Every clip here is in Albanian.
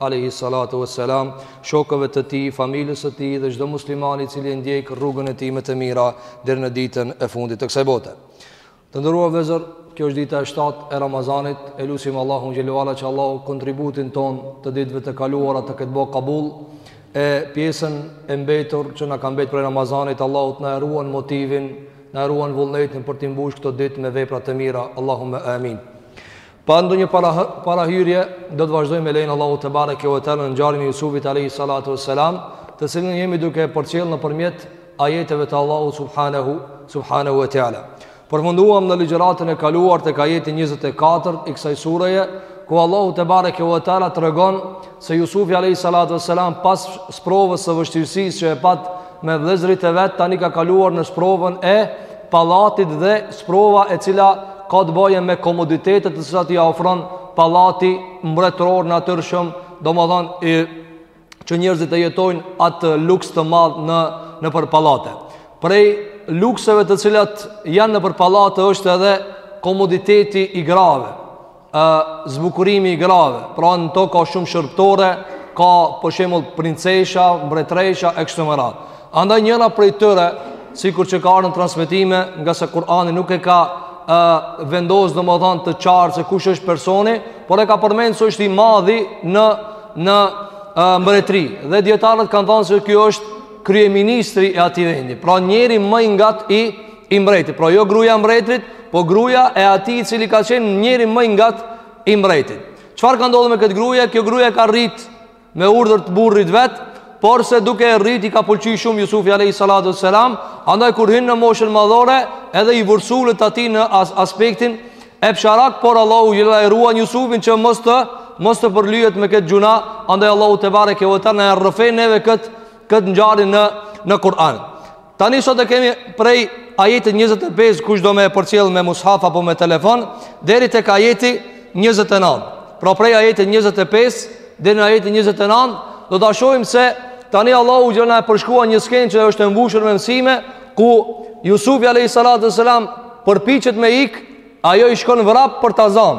alejhi salatu ue selam, shokëve të tij, familjes së tij dhe çdo muslimani i cili e ndjek rrugën e tij me të mira deri në ditën e fundit të kësaj bote. Të nderuar vëllezër, kjo është dita e 7 e Ramazanit, e lutim Allahun xhele ue ala që Allahu kontributin tonë të ditëve të kaluara të ketë bo kabul e pjesën e mbetur që na ka mbetur prej Ramazanit, Allahu të na ruan motivin, na ruan vullnetin për të mbush këto ditë me vepra të mira. Allahumma amin. Pa ndonjë parahyrje, do të vazhdojmë me lejen e Allahut tebareke ue teala në ngjarjen e Jusufit alejhi salatu ue selam, të cilën jemi duke e përcjell nëpërmjet ajeteve të Allahut subhanehu, subhanehu ue teala. Përfunduam në ligjëratën e kaluar tek ajeti 24 i kësaj sureje, ku Allahu tebareke ue teala tregon se Jusufi alejhi salatu ue selam pas sprovës së vështirësisë që e pat me vëllezërit e vet tani ka kaluar në sprovën e pallatit dhe sprova e cila ka të bëjë me komoditetet të cilat i ofron pallati mbretëror natyrshëm, domethënë që njerëzit e jetojnë atë luks të madh në nëpër pallate. Prej lukseve të cilat janë nëpër pallate është edhe komoditeti i grave. ë zbukurimi i grave. Pra në to ka shumë shërbëtore, ka për shembull princesha, mbretëresha e kështu me radhë. Andaj njëra prej tyre, sikur që ka ardhur në transmetime, ngase Kur'ani nuk e ka ë vendos domethënë të qartë se kush është personi, por e ka përmend se është i madhi në në ë mbretëri. Dhe dijetarët kanë thënë se ky është kryeministri i atij vendi. Pra njeri më i ngat i i mbretit, pra jo gruja e mbretit, po gruja e atij i cili ka qenë njeri më i ngat i mbretit. Çfarë ka ndodh me këtë gruje? Kjo gruje e ka rrit me urdhër të burrit vet, porse duke e rrit i ka pëlqy shumë Jusufi alejhi salatu ue selam, andaj kur hyn në moshën madhore edhe i vërsulet atij në as aspektin epsharak, por Allahu xhele ue ala e ruan Jusufin që mos të, mos të përlyhet me këtë gjynah, andaj Allahu tebareke ue teala na e rrëfen neve këtë, këtë ngjarje në, në Kur'an. Tani sot e kemi prej ajetit 25 kush do me e përcjell me mushaf apo me telefon deri tek ajeti 29. Pra prej ajetit 25 deri në ajetin 29 do ta shohim se tani Allahu që na e përshkruan një skenë që është e mbushur me mësime ku Jusufi alejhi salatu ue selam përpiqet me ik, ajo i shkon vrap për ta zon.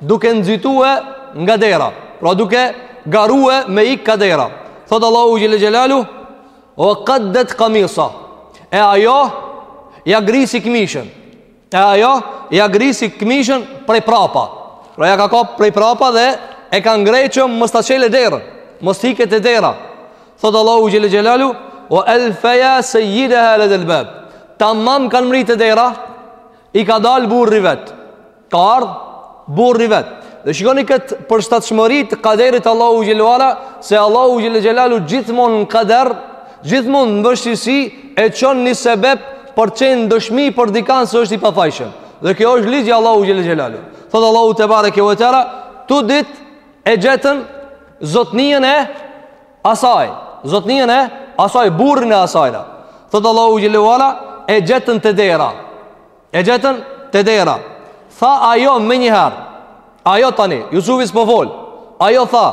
Duke nxitue nga dera Pra duke garue me ik ka dera Thotë Allahu xhele xhelaluhu ue kaddet kamisahu E ajo Ja grisi këmishën E ajo Ja grisi këmishën prej prapa Pra ja ka kap prej prapa dhe E ka ngreh mos ta çele derën mos t'ike te dera Thotë Allahu xhele xhelaluhu ue elfeja sejjideha ledel bab Tamam kanë mri te dera I ka dalë burri i vet Ka ardhë burri vetë. Dhe shikoni këtë përshtatshmëri të kaderit Allahu xhelle ue ala, se Allahu xhelle ue ala gjithmonë në kader, gjithmonë në vështirësi, e çon një sebep për qenë dëshmi për dikanë se është i pafajshëm. Dhe kjo është ligji i Allahu xhelle ue ala. Thotë Allahu tebareke ue teala, të dytë e gjetën zotnijën e asaj. Zotnijën e asaj, burrin e asajna. Thotë Allahu xhelle ue ala, e gjetën te dera. E gjetën te dera Tha ajo menjëherë Ajo tani, Jusufi s'po fol Ajo tha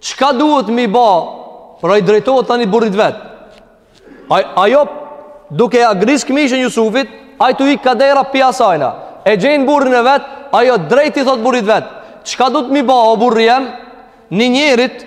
Çka duhet m'i ba Pra i drejtohet tani burrit vet Ajo Duke ja gris këmishën Jusufit Ai tu ik ka dera pi asajna E gjenë burrin e vet Ajo drejt i thot burrit vet Çka duhet m'i ba o burri jem Një njerit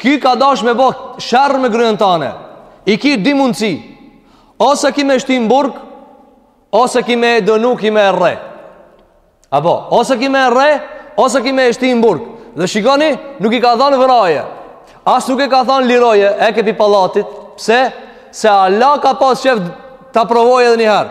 Qi ka dash me bë sherr me gruen tane. I ki dy mundsi. Ose ki me e shti m'burg, ose ki me e dënu ki me e rreh. Apo, ose ki me e rreh, ose ki me e shti m'burg. Dhe shikoni, nuk i ka thënë vraje. As nuk i ka thënë liroje, heke pi pallatit. Pse? Se Allah ka pas qef ta provojë edhe një herë.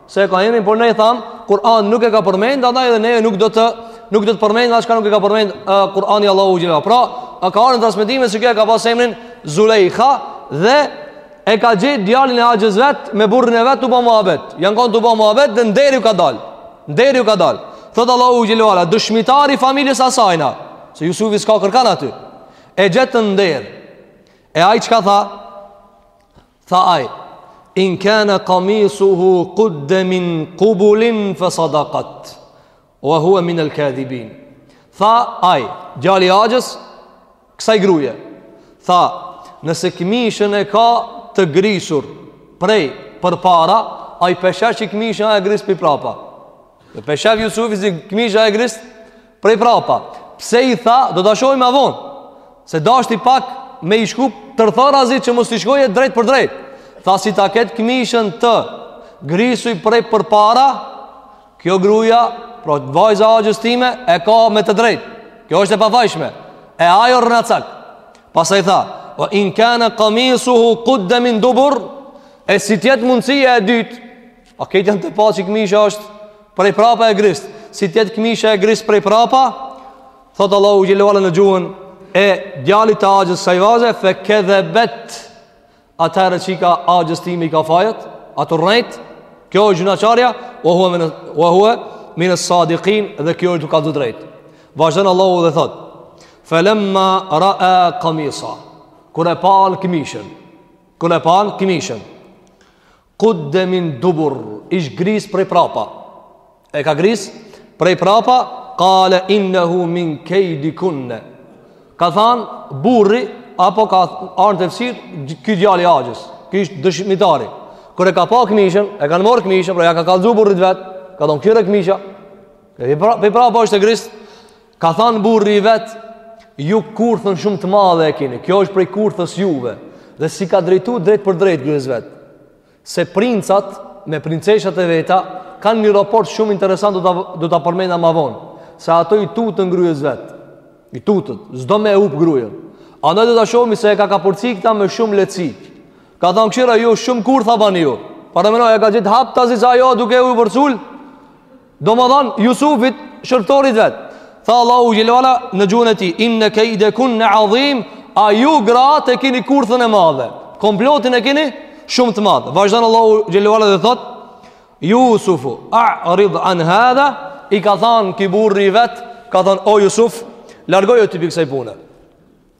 Se e ka emrin, por ne i thamë, Kur'an nuk e ka përmend, andaj edhe ne nuk do të nuk do të përmend as çka nuk e ka përmend uh, Kur'ani Allahu xhela. Pra, ka ardhur në transmetime se kjo e ka pas emrin Zulejha dhe e ka gjetë djalin e axhës vet me burrin e vet tu bë muhabet. Jan kanë tu bë muhabet dhe n'derë u ka dal. N'derë u ka dal. Thot Allahu xhelle ue ala dëshmitar i familjes asajna, se Jusufi s'ka kërkan aty. E gjetën n'derë. E ai çka tha? Tha ai, in kana qamisuhu qudda min qubulin fa sadaqat wa huwa min al kadhibin. Tha ai, djali i axhës, kësaj gruaje. Tha, nëse këmishën e ka të grisur prej përpara, ai pe sheh qi këmishën e gris pi prapa. Dhe pe shef Jusufi si këmisha e grist Prej prapa Pse i tha do ta shohim ma vonë Se dashti pak me i shku tërthorazit që mos t'i shkojë drejtpërdrejt Tha si ta ketë këmishën të grisur prej përpara Kjo gruja Pra vajza e axhës time E ka me të drejt Kjo është e pafajshme E ai o rrenacak Pastaj tha Ue in kane kamisuhu kudde min dubur E si të jetë mundësia e dytë A këta janë tu pa që këmisha është prej prapa e grist Si të jetë këmisha e grist prej prapa Thotë Allahu xhelle ue ala në gjuhën E djalit të axhës saj vajze Fekedhebet Atëherë çika axhës time i ka fajet A tu rrejt Kjo është gjynahqarja Ue hue mine Ue hue mines sadikin Dhe ky është që ka të drejt Vazhdon Allahu dhe thotë Felemma raa kamisa Kur e panë këmishën Kur e panë këmishën Kudde min dubur Ish gris prej prapa E ka gris prej prapa Kale innehu min kejdikunne Ka than burri Apo ka ardh në tefsir Ky djali axhës Ky ish dëshmitari Kur e ka pa këmishën E kanë morr këmishën Pra ja ka kalzu burrit vet Ka thonë kqyre këmisha prej prapa është e gris Ka thanë burri i vet, ju kurthën shumë të madhe e kini, kjo është prej kurthës juve, dhe s'i ka drejtu drejtpërdrejt grues vet. Se princat me princeshat e veta kanë një raport shumë interesant do ta do ta përmendna më vonë, se ato i tuten grues vet. I tutet, s'do me hup gruen. Andaj do ta shohim se e ka kapërcy këtë me shumë lehtësi. Ka thënë kqyr a ju shumë kurtha bani ju. Paramendo e ka gjetë haptazi se ajo duke u vërsul. Domethanë Jusufit shërbëtorit vet Tha Allahu xhelle ala në gjuhën e tij Inne kejdekunne adhim A ju gratë e kini kurthën e madhe Komplotin e kini shumë të madh Vazhdon Allahu xhelle ala dhe thotë Jusufu A'rid an hadha I ka thanë ky burri vet Ka thanë o Jusuf Largoju ti pi kësaj pune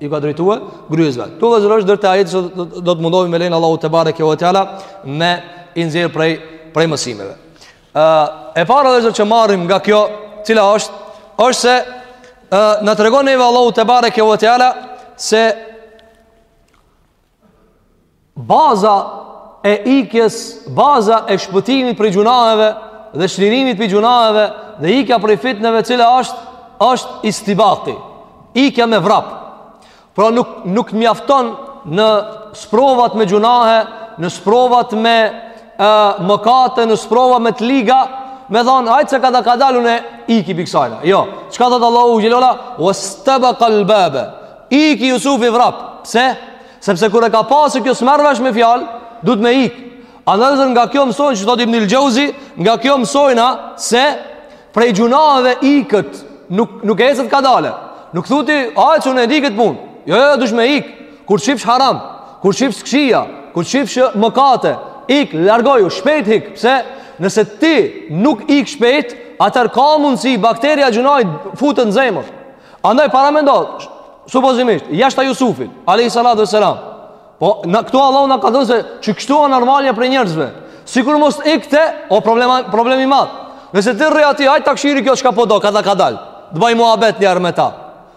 iu ka drejtue grues vet ktu vllezër është deri te ajetet që do të mundohmi me lejen e Allahut tebareke ue teala me i nxjerr prej, prej mësimeve uh, e para vllezër që marrim nga kjo cila është është se uh, na tregon neve Allahu tebareke ue teala se Baza e ikjes, baza e shpëtimit prej gjunaheve dhe çlirimit prej gjunaheve dhe ikja prej fitneve cila është, është istibaki, ikja me vrap. Pra nuk, nuk mjafton në sprovat me gjunahe, në sprovat me e, mëkate, në sprovat me të liga, me thonë, hajt se kadal kadal unë iki pi kësajna. Jo, çka thotë Allahu xhelle ala? Vestebekal babe, Iki Jusufi vrap. Pse? Sepse kur e ka pa se kjo s'merr vesh me fjalë, duhet me ik. Andaj nga kjo mësojna që thotë Ibnil Xheuzi, nga kjo mësojna se prej gjunaheve iket nuk nuk e ecet kadale. Nuk thotë, "Hajt se un e di këtë punë?" Jo, jo, duhesh me ik. Kur shifsh haram, kur shifsh këqija, kur shifsh mëkate, ik, largoju, shpejt ik. Pse? Nëse ti nuk ik shpejt, atëherë ka mundësi bakteria gjunahit futet në zemër. Andaj paramendo, supozimisht, jashtë a Jusufit, alejhi salatu ve selam, po na këtu Allahu na ka dhënë se qikështu a normalja prej njerëzve, sikur mos t'ikte, o problema, problem i madh, nëse ti rri aty, hajt ta kqyri kjo çka po do, kadal kadal, të baj muhabet njiherë me ta,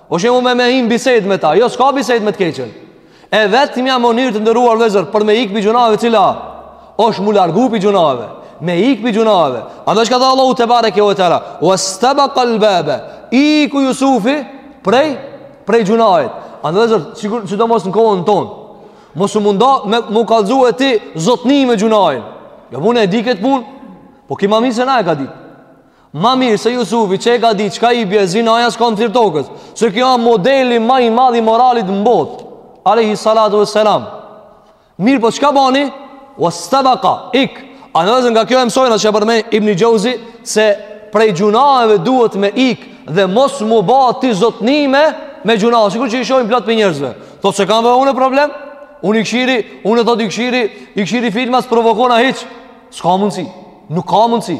o shemë me me hi n'bisedë me ta, jo s'ka bisedë me të keqen, E vetmja mënyrë të nderuar vllezër për me ikë pi gjunaheve cila është mu largu pi gjunaheve. Me ikë pi gjunaheve. Andaj çka tha Allahu tebareke ue teala. Uestebekal babe. Iku Jusufi prej, prej gjunahit. Andaj vllezër, si, sidomos në kohën tonë. Mos u mundo me mu kallzu e ti zotni me gjunahin. Ja jo, be une e di këtë punë. Po ky ma mirë se na e ka ditë. Ma mirë se Jusufi që e ka dit çka i bje zinaja s'ka në ftyrë t'tokës Se ky a modeli ma i madh i moralit në botë Alejhi salatu e selam Mirë po çka bani? Uestebeka, ik Andaj nga kjo e mësojna që e përmend Ibni Xhevzi Se prej gjunaheve duhet me ik Dhe mos mu ba ti zotni me Me gjunahe Sikur që i shohim plot pi njerëzve Thot s'kam be unë problem Unë i kshyri Une thot i kshyri I kshyri filma s'provokona hiç S'ka mundësi Nuk ka mundësi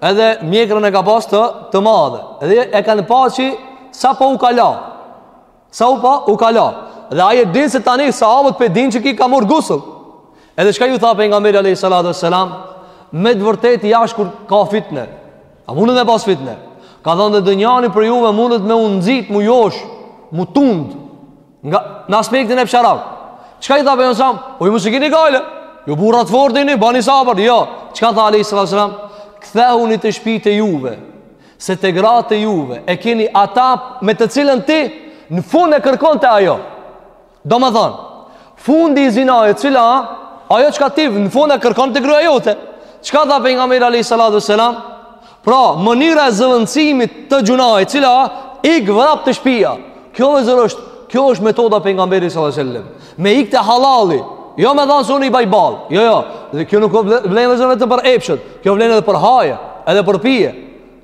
Edhe mjekrën e ka pas të, të madhe. Edhe e kanë pa që sapo u ka la. Sa u po u ka la. Dhe ai e din se tani sahabët pe din që ky ka marr gusull. Edhe çka ju tha pejgamberi alayhi salatu wassalam, me të vërtetë jashtë kur ka fitne. A mundet me pas fitne? Ka thanë edhe donjani pi juve mundet me u nxit, mu josh, mu tund. Nga në aspektin epsharak. Çka i tha pejgamberi? Po ju mos e keni gajle. Ju burra t'fort jeni, bani sabër. Jo. Çka tha alajhi salatu wasallam? Kthehuni te shtëpitë e juve. Se te gratë e juve e keni ata me të cilën ti në fund e kërkon te ajo. Domethonë, fundi i zinasë cila, ajo çka ti në fund e kërkon te gruja jote. Çka tha pejgamberi a.s. Pra, mënyra e zëvendësimit të gjunahit, cila ik vrap te shpia. Kjo vllezër është, kjo është metoda e pejgamberit sallallahu alaihi wasallam. Me ik te halali, jo me thanë se un i baj ballë. Jo, jo, dhe kjo nuk vlen vllezër vetëm për epshët, kjo vlen edhe për haje, edhe për pije.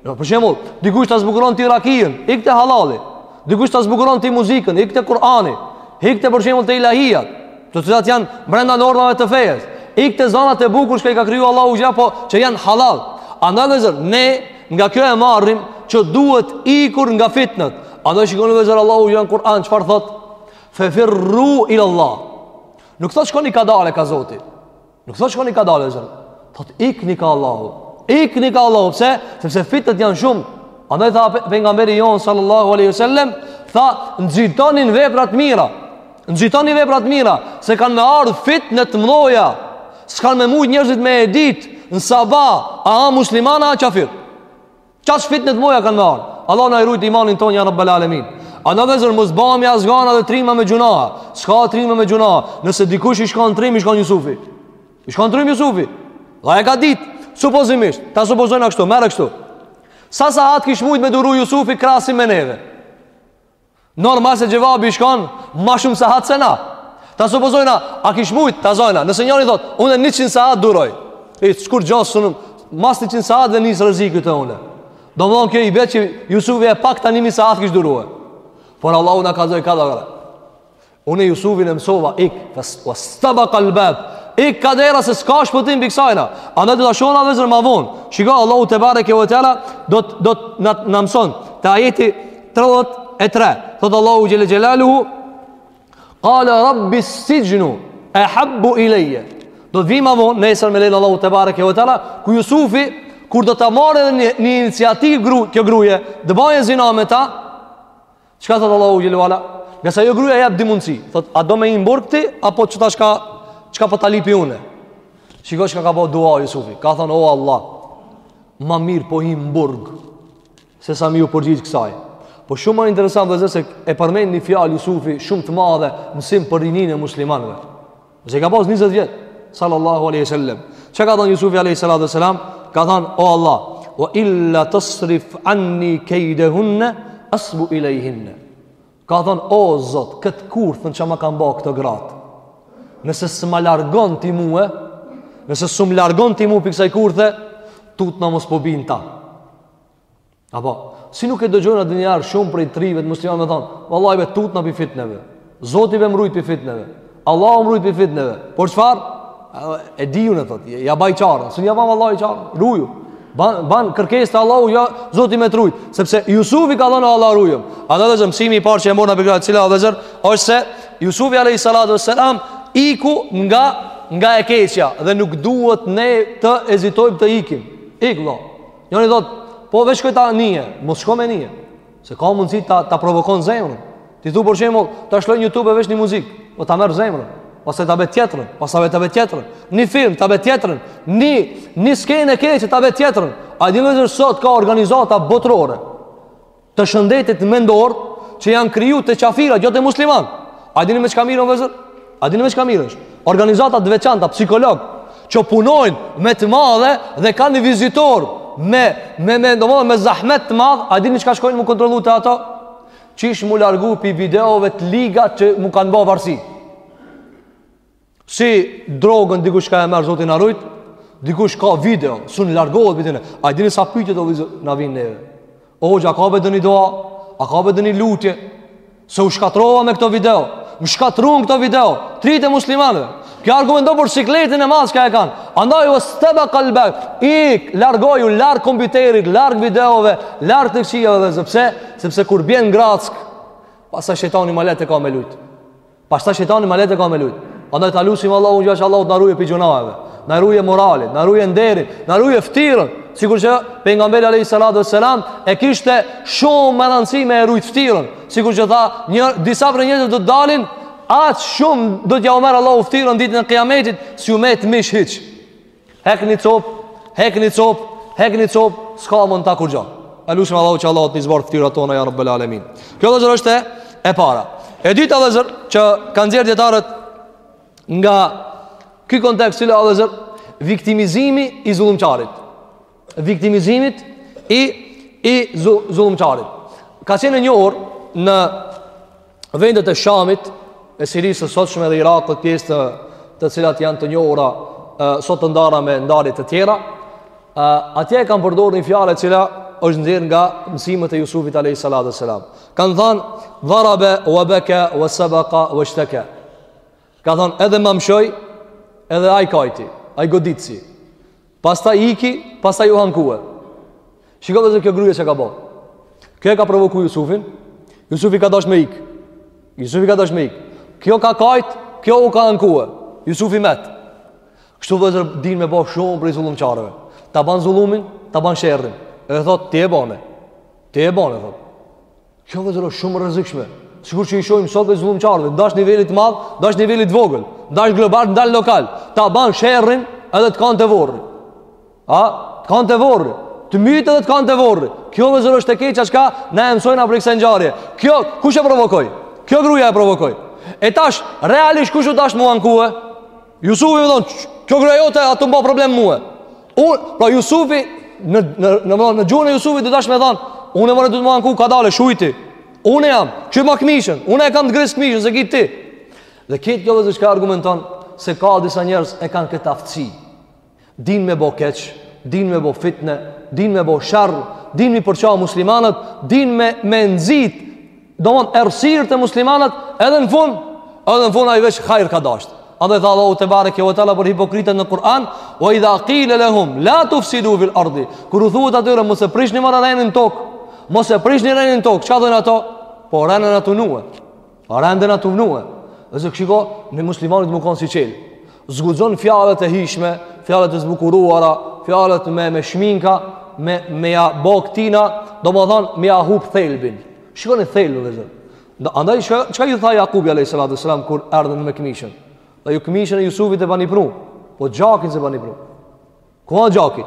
Jo, për shembull, dikush ta zbukuron ti rakijën, ik te halali. Dikush ta zbukuron ti muzikën, ik te Kur'ani, ik te për shembull te ilahijat, të cilat janë brenda normave të fejes. Ik te zanat e bukur çka i ka kriju Allahu xha po që janë halal. Andaj vllezër, ne nga kjo e marrim që duhet ikur nga fitnet. Andaj shikoni vllezër Allahu xha në Kur'an çfarë thot? Fe firru ila Allah. Nuk thot shkoni kadale ka Zoti. Nuk thot shkoni kadale. Thot ikni ka Allahu. Ikni ka Allahu, pse? Sepse fitnet janë shumë. Andaj tha pejgamberi jon sallallahu alaihi wasallam, tha nxitoni në vepra të mira. Nxitoni vepra të mira, se kanë me ardh fitne të mëdha. S'kan me mujt njerëzit me e ditë në sabah, a â musliman a qafir. Qasi fitne të mdhoja kanë me ardh Allahu na e rujt imanin tonë ja rabbel alemin Andaj vllezër mos bahmi azgana dhe trima me gjunahe S'ka trima me gjunahe Nëse dikush ish kanë trim ish kanë Jusufi Ish kanë trim Jusufi Dhe ai e ka dit Supozimisht Ta supozojna kështu Merre kështu Sa sahat kish mujt me duru Jusufi krahasim me neve Normal se xhevabi i shkon ma shumë sahat se na. Ta supozojna, a kish mujtë, ta zojna. Nëse njoni thot, unë e 100 sahat duroj. E, shkur gjasë sunëm, mas 100 sahat edhe nis rreziku te une. Domethonë kjo i bje që Jusufi e pak ta njëmi sahat kish duru. Por Allahu na kallzoj ka dhe vërë. Unë Jusufin e mësova, ik, wastabakal bab, ik ka dera se s'ka shpëtim pi kësajna. Andaj do ta shohna vëzër ma vonë. Shiko, Allahu tebareke ve teala, do të na, na mëson te ajeti 33, thotë Allahu xhele xhelaluhu, kale rabbi sixhnu ehabbu ilejje. Do të vi ma vonë, nesër me lejen e Allahut tebareke ve teala, ku Jusufi, kur do të marrë edhe një, një iniciativë gru, kjo gruja, të baje zina me ta, Çka thot Allahu xhele ve ala? Nëse ajo gruaja jep dy mundsi, thot a do me hi n'burg ti apo çu tash ka çka po ta lipi unë? Shiko çka ka bo dua Jusufi. Ka thon o Allah, ma mirë po hi n'burg se sa m'iu përgjigj kësaj. Po shumë ma interesant vëzër se e përmend një fjalë Jusufi shumë të madhe mësim për rinin e muslimanëve. Nëse i ka pas 20 vjet, sallallahu alaihi wasallam. Çka ka thënë Yusufi alaihi salatu wasalam? Ka thënë o Allah, wa illa tasrif anni kaydahunna asbu ilayhin. Ka thënë o Zot, kët kurthën që ma kanë bë këto gratë. Nëse s'ma largon ti mua, nëse s'um largon ti mua pi ksaj kurthe, tutna mos po bi n'ta. Apo, si nuk e dëgjojna nganjëherë shumë prej t'rive muslimanë me thonë, vallaj be tutna pi fitneve, Zoti be m'rujt pi fitneve, Allahu m'rujt pi fitneve, por çfar? Edhe njoni thot, ja baj çaren, s'un ja ban vëlla çaren, ruju, ban, ban kërkesë te Allahu ja Zoti me t'rujt, sepse Jusufi ka thënë Allah rujëm, andaj vëzër mësimi i parë që e morna pikrat cila vëzër, është se Jusufi a.s. iku nga, nga e keqja dhe nuk duhet ne të hezitojmë të ikim, ik vëlla, Njoni thot, po veç që ta nije, mos shko me nije. Se ka mundësi ta ta provokon zemrën. Ti thu për shembull, ta lshoj në YouTube veç një muzikë, po ta merr zemrën. Pastaj ta bje tjetrën, pastaj ta bje tjetrën. Ni film ta bje tjetrën, ni ni skenë e keqe ta bje tjetrën. A dini vëzër sot ka organizata botërore. të shëndetit mendor që janë kriju te qafirat, jo te muslimanët. A dini me çka mirren, vëzër? A dini me çka mirren? Organizata t'veçanta, psikologë, që punojnë me të madhe dhe kanë vizitorë me, me, domethanë me zahmet të madhe, a dini çka shkojnë m'u kontrollu te ato? Qysh m'u largu pi videove të liga që mu kanë bo varsi? Si drogën dikush ka e merr, Zoti na rujt, dikush ka video, s'un largohet prej tyne. A e dini sa pytje vllezër na vinë neve? O hoxhë, a ka be ndonji dua? A ka be ndonji lutje? Se u shkatrrova me këto video. Më shkatrrun këto video. Të ritë e muslimanëve. Kjo argumenton për sikletin e madh ka e kanë. Andaj o stebe kalbe, ik, largoju, larg kompjuterit, larg videove, larg të këqijave vllezër, sepse kur bjen n'grackë, pastaj shejtani ma lehtë e ka me lujt. Pastaj shejtani ma lehtë e ka me lujt. Andaj ta lusim Allahun që Allahu të na ruaj pej gjynaheve. Na ruaj moralin, na ruaj nderin, na ruaj ftirën. Sikur që pejgamberi alayhi salatu wassalam e kishte shumë me rëndësi me rujt ftirën. Sikur që tha, një disa prej njerëzve do të dalin aq shumë do t'ja u merr Allahu ftirën ditën e Kiametit, s'ju met mish hiç. Hek një cop, hek një cop, hek një cop, s'ka mo n'ta kurgjo. E lusim Allahun që Allahu t'na i zbardh ftyrat tona, ja rabbel alemin. Kjo vllezër është e para. E dyta vllezër që kanë nxjerr dijetarët nga ky kontekst cila o vllezër, viktimizimi i zullumqarit. Viktimizimi i, i zullumqarit. Ka qenë e njohur në vendet e Shamit, e Sirisë së sotshme dhe Irakut, pjesët të cilat janë të njohura sot të ndara me ndarje të tjera, atje e kanë përdorur një fjalë e cila është nxjerr nga mësimet e Jusufit alayhis salatu wassalam. Kan than dharaba wa baka wa sabaqa wa ishtaka. Ka than edhe ma mshoj, edhe ai kajti, ai goditësi. Pastaj iki, pastaj u hankue. Shiko vllezër kjo gruja çka ka bo. Kjo e ka provoku Jusufin. Jusufi ka dasht me ik. Jusufi ka dasht me ik. Kjo ka kajt, kjo u ka hankue. Jusufi met. Kështu vllezër din me bo shumë prej zullumqarëve. Ta ban zullumin, ta ban sherrin. E thot, ti e bane. Ti e bane, thot. Kjo vllezër është shumë e rrezikshme. Sikur që i shohim sot dhe zullumqarëve, ndash nivelit t'madh, ndash nivelit t'vogël, ndash global, ndash lokal, ta ban sherrin edhe të kan te vorri. A? Të kan te vorri. Të myt edhe të kan te vorri. Kjo vllezër është e keqja çka ne e mësojmë prej kësaj ngjarje. Kjo, kush e provokoj? Kjo gruja e provokoj. E tash, realisht kush u dasht m'u ankue? Jusufi me thonë, kjo gruja jote a tu m'ba problem mue. Unë, pra Jusufi, në, në, në, në, në gjuhën e Jusufit, u dasht me thonë, unë more du m'u anku, kadale, shuj ti. Unë jam, kqyrma këmishën, unë e kam të grisë këmishën, s'e ki ti. Dhe këtë kjo vllezër çka argumenton, se ka disa njerëz e kanë këtë aftësi. Din me bo keq, din me bo fitne, din me bo sherr, din me përça muslimanët, din me, me nxit, domethon errësirë te muslimanët, edhe në fund, edhe në fund ai veç hajr ka dashtë. Andaj tha Allahu tebareke ue teala për hipokritët në Kur'an, ue idha kile lehum, la tufsidu fil ardi, kur u thuhet atyre, mos e prishni more renin n'tokë, mos e prishni renin n'tokë, çka thojnë ato? Po renin atë nuë. Rende na tuvnue. Vllezër, shiko, ne muslimanët me konë syçelë. S'guxon fjalët e hishme, fjalët e zbukuruara, fjalët me, me shminka, me, me ja bo këtina, domethonë, me ja hup thelbin. Shikoni thelbin, vllezër. Andaj, çka, çka ju tha Jakubi, a.s. kur erdhen me këmishën? Tha ju këmishën e Jusufit e bani pru, po gjakin s'e bani pru. Ku a gjaki?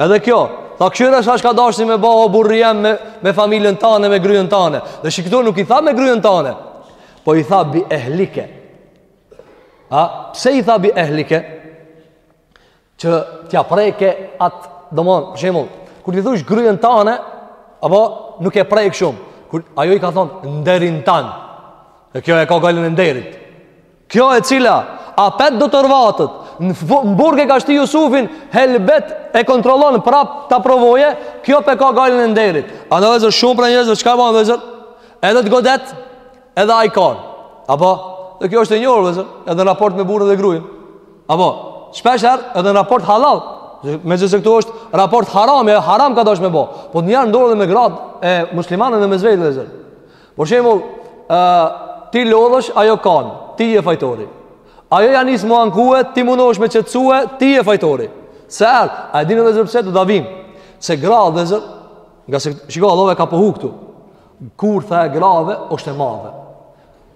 Edhe kjo, tha këshyre çka, çka dashti me bo burri jem me, me familjen tane, me gruen tane. Dhe shih këtu nuk i tha me gruen tane, po i tha bi ehlike. A, pse i tha bi ehlike? Që t'ja prekë atë, domethon, shembull, kur ti thush gruen tane, apo nuk e prek shumë, kur ajo i ka thonë, nderin tanë, e kjo e ka gajlën e nderit, Kjo e cila apet do të rvatet në burg e ka shti Jusufin helbet e kontrollon prap ta provoje kjo pe ka gajlën e nderit ama vllezër shumë prej njerëzve çka ban vllezër edhe të godet edhe ai kan apo dhe kjo është e njohur vllezër edhe në raport me burrin dhe grujën apo shpeshherë edhe në raport hallall megjithëse këtu është raport haram e haram ka dasht me bo po njëherë ndodh edhe me gratë muslimane dhe mes veti vllezër Për shembull, ë ti lodhesh, ajo kan, ti je fajtori. Ajo ja nis m'u ankue, ti mundohesh me qetësue, ti je fajtori. Se erdh, a e dini vllezër pse do ta vim? Se gra vllezër, ngase shiko Allahu ka pohu këtu. Kurtha e grave është e madhe.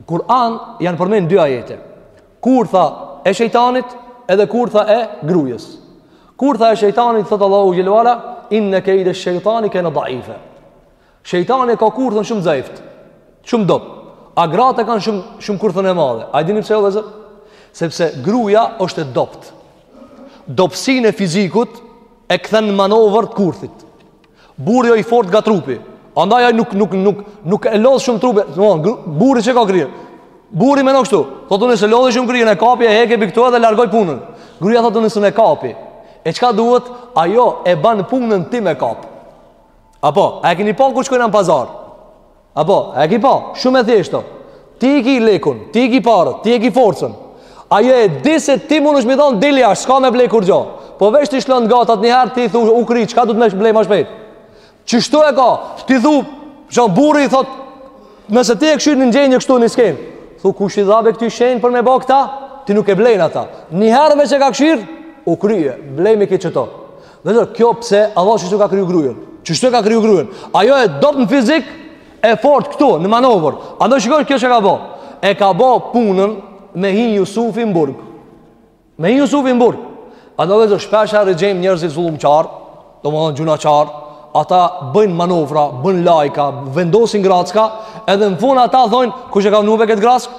Kur'an janë përmend dy ajete. Kurtha e shejtanit edhe kurtha e grujës. Kurtha e shejtanit thot Allahu xhel-le ve ala, inna kayda shejtani kana dha'ifa. Shejtani e ka kurthën shumë zaift. Shumë dobt. A gratë e kanë shumë shumë kurthën e madhe. A dini pse vllezër? Sepse gruja është e dobt. Dobsinë e fizikut e kthen në manovër të kurthit. Burri është i fortë nga trupi. Andaj ai nuk nuk nuk nuk e lodh shumë trupin. Domthon burri çka ka n'krye. Burri menon kështu. Thotë unë s'e lodhi shumë kryen e kapi e hek pi këtu edhe largoj punën. Gruja thotë unë s'mun e kapi. E çka duhet? Ajo e ban punën ti me kap. Apo, a e keni pa kur shkojnë në pazar? Apo, a e keni pa? Shumë e thjeshtë. Ti i ki lekun, ti i ki paret, ti e ki forcën. Ajo e di se ti mundesh m'i thonë dil jashtë, s'ka me blej kurgjo. Po veç ti shlën nga atë njëherë, ti thu u kry, çka du të me blej ma shpejt? Qështu e ka? Ti thu, që burri i thot, nëse ti e këshyr në gjenjë kështu një skenë, thu kush i dha be këtij shenjë për me ba këta, ti nuk e blejnë ata. Njëherë me që ka këshyrë, u krye, blej me këtë qëto. Vëllezër, kjo pse Allah qështu e ka kriju grujën? Qështu e ka kriju grujën? Ajo e dobët në fizik, e fortë këtu, në manovër. A do shikosh kjo çka ka bo? E ka bo punën me hi Jusufi në burg. Me hi Jusufi në burg. Andaj vëllezër, shpeshherë gjejmë njerëzit zullumqarë, domethënë gjynahqarë, ata bëjnë manovra, bëjnë lajka, vendosin gracka, edhe në fund ata thonë, kush e ka vnu be këtë grackë?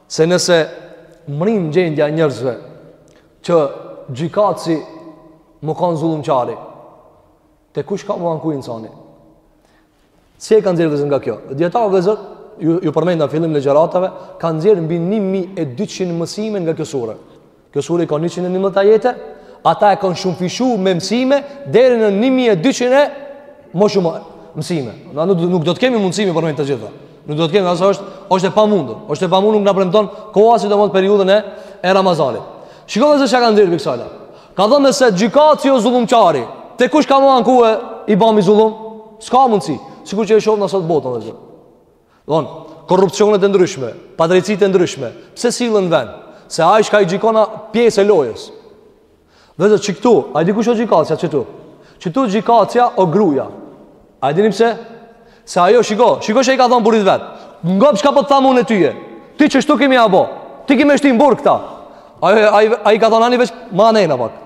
Se nëse mrrin gjendja e njerëzve që gjykatësi me kanë zullumqari, te kush ka me u anku insani? Si e kanë nxjerrë vëllezër nga kjo? Dijetarët vëllezër, ju, ju përmenda fillim ligjëratave, kanë nxjerrë mbi 1200 mësime nga kjo sure. Kjo sure ka 111 ajete, ata e kanë shumëfishu me mësime deri në 1200 e më shumë mësime. Na nuk, nuk do të kemi mundësi me i përmend të gjitha. Nuk do të kemi, se është është e pamundur. Është e pamundur nuk na premton koha sidomos periudhën e e Ramazanit. Shikoni se çka kanë nxjerrë pi ksaj. Kanë thënë nëse gjykatësi o zullumqari, te kush ka me u anku i bami zullum? S'ka mundësi. Sikur që e shohim na sot botën atë. Don, korrupsionet e ndryshme, padrejtësitë e ndryshme, pse sillen në vend? Se ai çka i gjykon o pjesë e lojës. Vëllezër qëktu, a dini kush o gjykatësja qëtu? Qëtu gjykatësja o gruja. A e dini pse? Se ajo shiko, shiko çka i ka thonë burrit vet. Ngo çka po të tham unë tye? Ti qështu ke me ja bo, ti ke me e shti në burg këta. Ai ka thonë ani veç, ma nejna pak.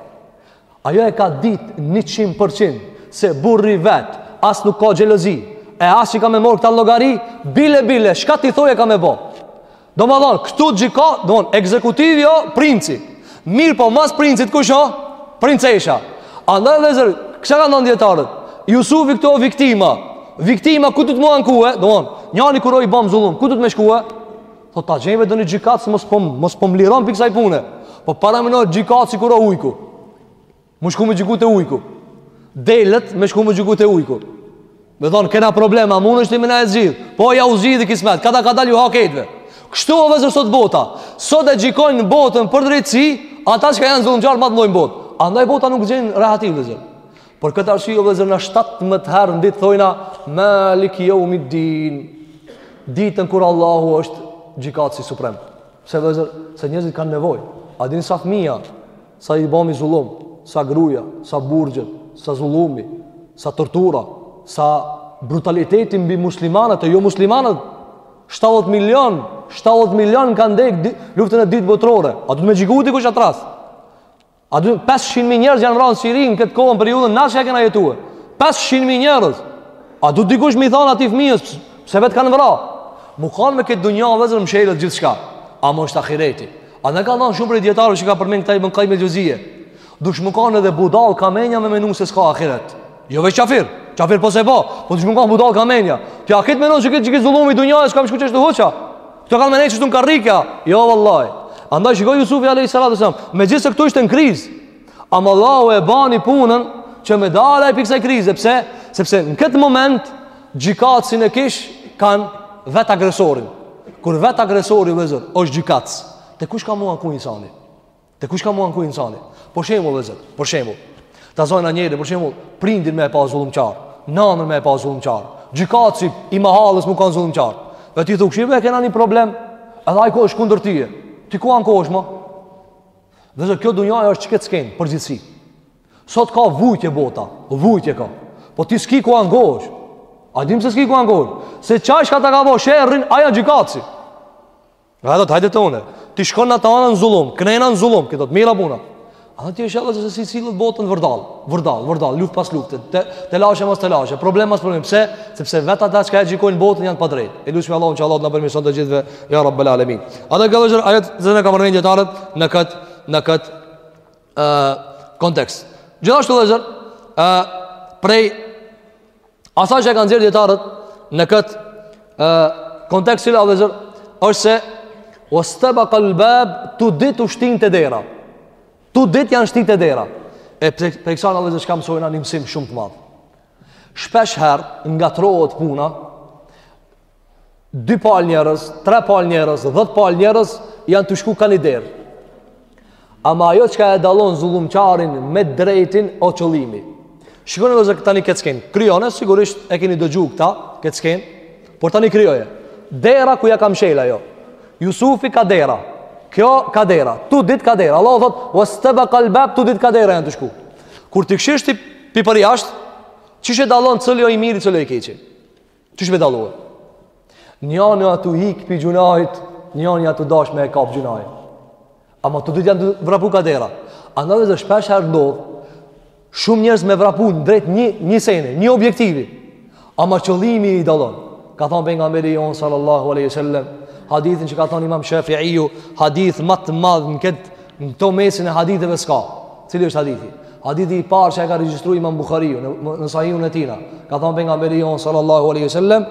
Ajo e ka ditë njëqind për qind se burri vet as nuk ka xhelozi, e as që ka me marrë këta llogari, bile bile, çka t'i thojë e ka me bo. Domethonë, këtu gjyka, domethonë ekzekutivi o princi. Mirëpo, mas princit kush o? Princesha. Andaj vëllezër, çka kanë thonë dijetarët? Jusufi këtu o viktima. Viktima, ku do të me u ankue? Domethonë, njani kur o i bamë zullum, ku do të me shkue? Thotë ta gjejmë ndonji gjykatës se mos po mos po m'liron pi kësaj pune. Po paramendo gjykatësi kur o ujku. Me shku me gjyku te ujku. Delet me shku me gjyku te ujku. Me thonë, kena probleme, a mundesh ti me na e zgjidh? Po, jau zgjidhi kismet, kadal kadalë ju ha krejtve. Kështu o vëllezër sot bota, sot e gjykojnë botën për drejtësi, ata çka janë zullumqarë, ma të mdhoj në botë. Andaj bota nuk gjen rehati, vëllezër. Për këtë arsye vëllezër na 17 herë në ditë thojna Maliki jeumid-din Ditën kur Allahu është gjykatësi suprem Pse vëllezër, se njerëzit kanë nevojë A din sa fëmija, sa i bomi zullum Sa gruja, sa burgjet, sa zullumi Sa tortura, sa brutaliteti mbi muslimanët e jo muslimanët 70 milion, 70 milion kanë dek luftën e dytë botërore A du të me gjyku dikush atras Aty 500 mijë njerëz janë vra në Siri në këtë kohën periudhën na çka kena jetu. 500 mijë njerëz. A duhet dikush me i thanë atij fëmijës pse vet kanë vra? Me kanë me këtë dunja vllezër mshelet gjithçka. Ama është ahireti. Andaj kanë thënë shumë prej dijetarëve që ka përmend këta ibn Kajjim el-Xhevzije. Duhesh me kanë edhe budall ka menja me menu se s'ka ahiret. Jo veç kafir. Kafir po se po. Po duhesh me kanë budall ka menja. Ti a këtë menon se këtë që këtë zullumi dunja s'kam shkuçë të hoqa. Këto kanë me nejt qështu në karrika Jo vallahi Andaj shikoj Jusufi a.s. Megjithëse këtu ishte në krizë Ama Allahu e bani punën Që me dal ai pi ksaj krize E pse? Sepse në këtë moment Gjykatësin e kish Kanë vetë agresorin Kur vetë agresori vllezër është gjykatës Te kush ka m'u anku insani Te kush ka m'u anku insani? Për shembull, vllezër, për shembull. Ta zojna njeri, për shembull, prindin me e pas zullumqar, nanën me e pas zullumqar, gjykatësi i mahallës me kanë zullumqar. Dhe ti thu, shqive, kena një problem, edhe ai ku është kundër teje. Ti ku ankohesh, ma? Vllezër, kjo dunja është që këtë skenë, përgjithsi. Sot ka vujtje bota, vujtje ka. Po ti s'ki ku ankohesh. A din pse s'ki ku ankohesh. Se qaj çka ta ka bo sherrin, ai a gjykatësi. Nga do të hajde të une Ti shkon n'atë anë në zulum Knena në zulum Këto të mira puna A ti është Allah që se si sillet botën vërdall Vërdall, vërdall, luft pas lufte Te, telashe mas telashe Problem mas problem Pse? Sepse vetë ata çka e gjykojnë botën janë pa drejt E lusmi Allahun që Allahu të na përmirson të gjithve Ja Rabbel Alemin Andaj këtë ajet vllezër e kanë përmend dijetarët Në këtë Në këtë uh, Kontekst Gjithashtu vllezër uh, Prej Asaj që e kanë nxjerrë dijetarët në këtë e, kontekst cila vllezër, është se uestebekal bab tu dyt u shtynë te dera. Tu dyt janë shtynë te dera. E prej kësaj vllezër çka mësojna një mësim shumë të madh. Shpesh herë ngatrrohet puna, dy palë njerëz, tre palë njerëz, dhët palë njerëz, janë tu shku ka ni derë. Ama ajo çka e dallon zullumqarin me drejtin o qëllimi. Shikone vllezër tani këtë skenë. Krijone, sigurisht e keni dëgju këta, këtë skenë, por tani krijoje. Dera kur e ka mshel ajo. Jusufi ka dera. Kjo ka dera. Tu dyt ka dera. Allahu thot, uestebekal bab, tu dyt ka dera janë tu shku. Kur ti kshyrish ti pi përjashtë, qysh e dallon cili o i miri, cili o i keqi. Qysh me dallu. Njëri a tu ik pi gjunahit, njëri a tu dash me e kap gjunahin. Ama të dytë janë tu vrapu ka dera. Andaj vllezër shpesh herë ndodh shumë njerëz me vrapu drejt një një seni, një objektivi. Ama qëllimi i dallon. Ka thënë pejgamberi jonë sallallahu alaihi wasallam, hadithin që ka thënë Imam Shafi'iu, hadith ma të madh në këtë Në këto, mesin e haditheve s'ka. Cili është hadithi? Hadithi i parë që e ka regjistru imam Buhariu në, në sahihun e tina. Ka thonë pejgamberi jonë sallallahu alejhi ve sellem,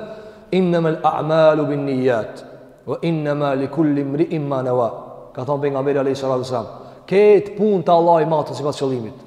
innemel a'malu bin nijat, ve innema li kul-li mriin ma neva. Ka thonë pejgamberi alejhi salatu ve selam, krejt punët Allahu i matë sipas qëllimit.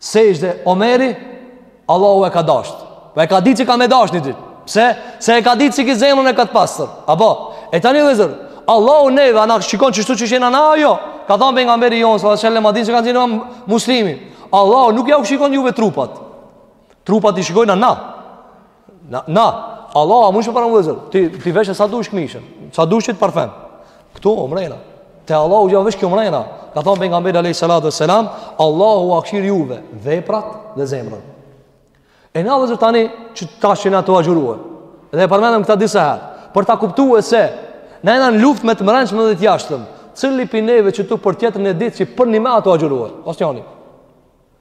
Se ishte Omeri, Allahu e ka dasht. Po e ka ditë që ka me dasht një ditë. Pse? Se e ka ditë që ky zemrën e ka të pastër. A po? E tani vllezër, Allahu neve, a na shikon qështu qysh jena na, jo. Ka thonë pejgamberi jonë, salallahu alejhi ve selem në hadithin që e ka shënu Muslimi. Allahu nuk ja u shikon juve trupat. Trupat i shikojna na. Na, na, Allah, a mundshë parfum vëzër? Ti, ti veshë sa dush këmishën, sa dush qit parfum. Këtu, o mrena. Te Allahu xhele veç kjo mrena. Ka thonë pejgamberi, alejhi salatu ve selam, Allahu ua kshir juve, veprat dhe zemrën. E na vllezër tani, qeta që jena tu agjërue. Dhe e parmenëm këta disa herë. Për ta kuptue se, na jena në luft me të mrenshëm dhe të jashtëm. Cili pi neve qëtu për tjetrin e di që për nime a o agjërue. Asnjani.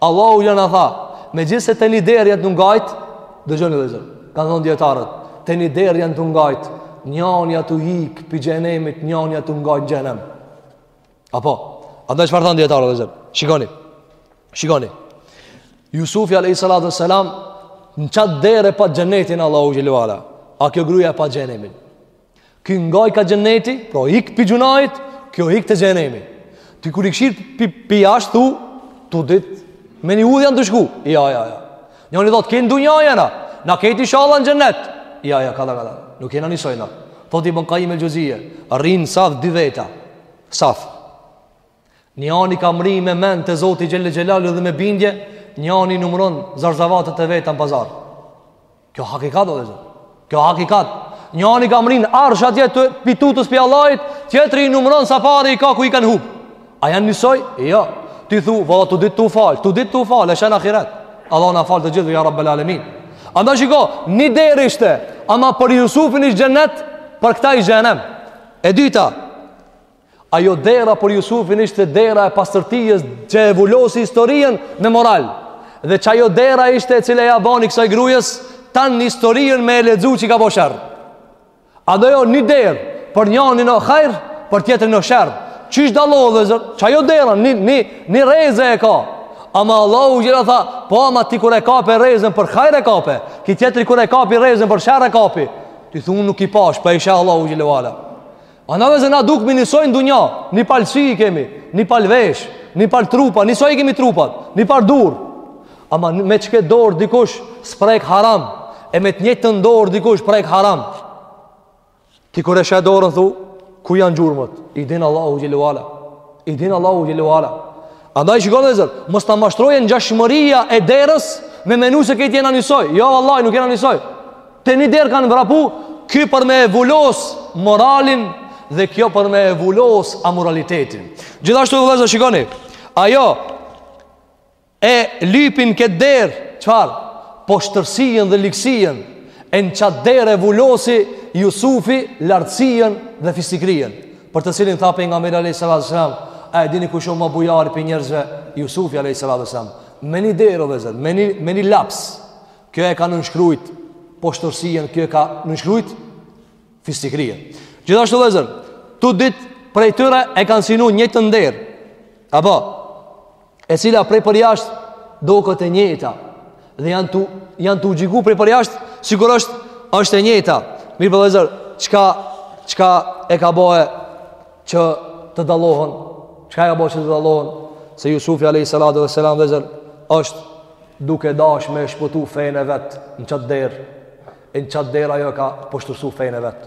Allahu xhele na tha, megjithëse te një derë janë tu ngajt, dëgjoni vllezër. Kan thon dietarët, te një derë janë tu ngajt, njëri a tu ik pi xhenemit, njëri a tu ngajt xhenem. A po, andaj çfarë thon dietarët vllezër? Shikoni. Shikoni. Jusufi alayhi salatu wassalam në çat derë pa xhenetin Allahu xhele ve ala. A kjo gruaja pa xhenemin? Ky ngajt ka xhenneti, po ik pi gjunahit, kjo ik te xhenemi. Ti kur i kshir pi, pi jashtë, thu, tu dit, me një udhë janë tu shku. Ja, ja, ja. Njëni thotë, qe në dunja jena, na krejt ishalla në xhennet. Ja, ja, kadal, kadal, nuk jena njësoj na. Thot ibn Kajim el Xhevzije, rrinë n'saf dy veta, n'saf. Njani ka mrri me men te zoti xhel-le xhelaluhu dhe me bindje, njani i numëron zarzavatet e veta në pazar. Kjo hakikat, o vllezër. Kjo hakikat. Njani ka mrri në arsh atje pi tutës pi Allahit, tjetëri i numëron sa pare i ka ku i kanë hub. A janë njësoj? Jo. Ti thu, vëlla, të dytë tu falë, të dytë tu falë, e sheh në ahiret. Allah na fal të gjithë, ja rabbel alemin. Andaj shiko, një derë ishte, ama për Jusufin ish xhenet, për këta ish xhenem. E dyta, Ajo dera për Jusufin ishte dera e pastërtijës që e vulosi historinë me moral. Dhe qajo dera ishte e cila ja bani kësaj grujës, tanë historinë me e lexu që ka bo sherr. Ajo një derë për njanin hajr, për tjetrin sherr. Qysh dallon vllezër, qajo dera një, një, një reze e ka. Ama Allahu xhele tha, po ama ti kur e kape rezen për hajr e kape, ky tjetëri kur e kapi rezen për sherr e kapi. Ti thu unë nuk i pash, po po i sheh Allahu xhele A na vllezër na dukmi njësoj në dunja, një palë sy i kemi, një palë vesh, një palë trupa, njësoj i kemi trupat, një palë durë. Ama me qiket dorë dikush s'prek haram, e me të njëjtën dorë dikush prek haram. Ti kur e sheh dorën, thu, ku janë gjurmët? I din Allahu xhele ue ala. I din Allahu xhele ue ala. Andaj shikoni vllezër, mos të mashtrojë ngjashmëria e derës, me menu se krejt jena njësoj. Jo, vallahi, nuk jena njësoj. Te një derë kanë vrapu, ky për me e vulos moralin, dhe kjo për me e vulos amoralitetin. Gjithashtu vllezër, shikoni, ajo e lyp në këtë derë, çfarë, poshtërsien dhe ligsien, e në qatë derë e vulosi Jusufi lartësien dhe fisnikrien. Për të cilin tha pejgamberi alejhi salatu ves-selam, a e dini kush është më bujari prej njerëzve? Jusufi alejhi salatu ves-selam. Me një derë vllezër, me një, me një laps, kjo e ka nënshkrujt poshtërsien, kjo e ka nënshkrujt fisnikrien. Gjithashtu vllezër, të dytë prej tyre e kanë synu njëjtën derë, apo, e cila prej përjashtë doket e njëjta dhe janë tu, janë tu u gjyku prej përjashtë sikur është, është e njëjta mirëpo vllezër çka, çka e ka bo që të dallohen çka e ka bo që të dallohen se Jusufi alejhi salatu ves-selam vllezër është duke dash me e shpëtu fenë e vet në qatë derë e në qatë derë ajo e ka poshtëru fenë e vet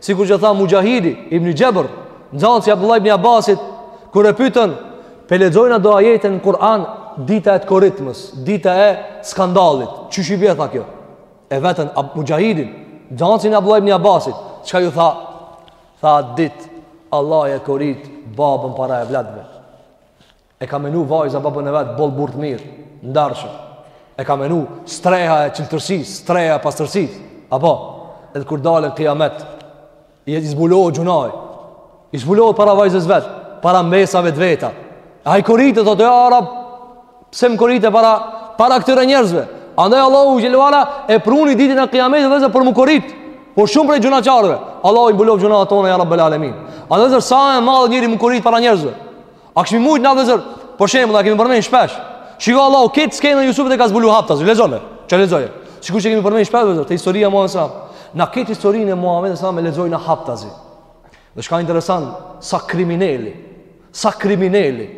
Sikur që tha Muxhahidi ibn Xhebr, nxënësi i Abdullah ibn Abbasit, kur e pyetën, "Pe lexojna do ajete në Kur'an dita e të koritmës, dita e skandalit. Qysh i bie tha kjo?" E vetën Muxhahidin, nxënësin e Abdullah ibn Abbasit, çka ju tha? Tha atë ditë, Allahu e korit babën para evladëve. E ka menu vajza babën e vet boll burr të mirë, të ndershëm. E ka menu streha e çiltërsisë, streha e pastërsisë. Apo, edhe kur del në kiamet, i zbulohet gjunahi, i zbulohet para vajzës vet, para mbesave të veta. Ai koritet, thotë, ja Rab, pse më korite para, para këtyre njerëzve. Andaj Allahu xhele ue ala e pruni ditën e kiametit vllezër për me u korit. Por shumë prej gjunahqarëve, Allahu i mbuloftë gjunahet tona, ja Rabbel alemin. Andaj vllezër sa e madhe njeri me u korit para njerëzve. A kishim mujtë na vllezër, për shembull, na e kemi përmend shpesh, shiko Allahu ketë skenën e Jusufit e ka zbulu haptas, lexone, qe lexoje, sikur që kemi përmend shpesh, vllezër, te historia e Muhammedit s.a.s., na ketë historinë e Muhammedit s.a.s. e lexojna haptazi. Dhe çka interesant, sa krimineli, sa krimineli,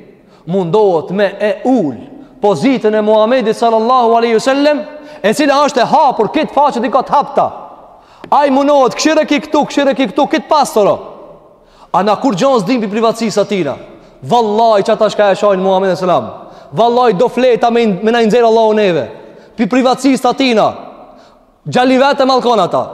mundohet me e ul, pozitën e Muhammedit sallallahu aleyhi sallem, e cila është e hapur, krejt faqet i ka të hapta, ai mundohet, kshyre qiktu, kshyre qiktu, këtë pastro, A na kurgjo s'dim prej privatësisë atyne. Vallaj qata çka e shajnë Muhammed alejhi selam. Vallaj do fleta me, me na i nxerrë Allahu neve. Prej privatësisë atyne. Djali i vet e mallkon ata.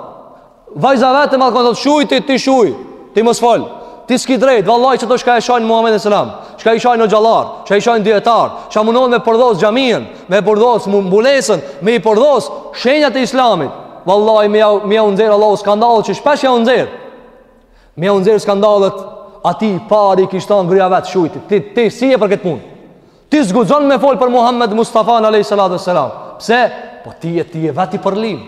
Vajza e vet e mallkon, thotë shuj ti, ti shuj. Ti mos fol. Ti s'ki drejtë, vallaj qeta çka e shajnë Muhammed alejhi selam. Çka i shajnë hoxhallarët, çka i shajnë dijetarët, çka mundohen me përdhos xhaminë, me përdhos mbulesën, me i përdhos shenjat e islamit. Vallaj, me ja, me jau nxerrë Allahu skandalet që shpesh jau nxerr. Me jau nxerrë skandalet, atij i pari i kish thanë gruja e vet shuj ti. Ti, ti s'je për këtë punë. Ti s'guxon me folë për Muhammed Mustafanë alejhi salatu ve selam. Pse? Po ti je, ti je vetë i përlym.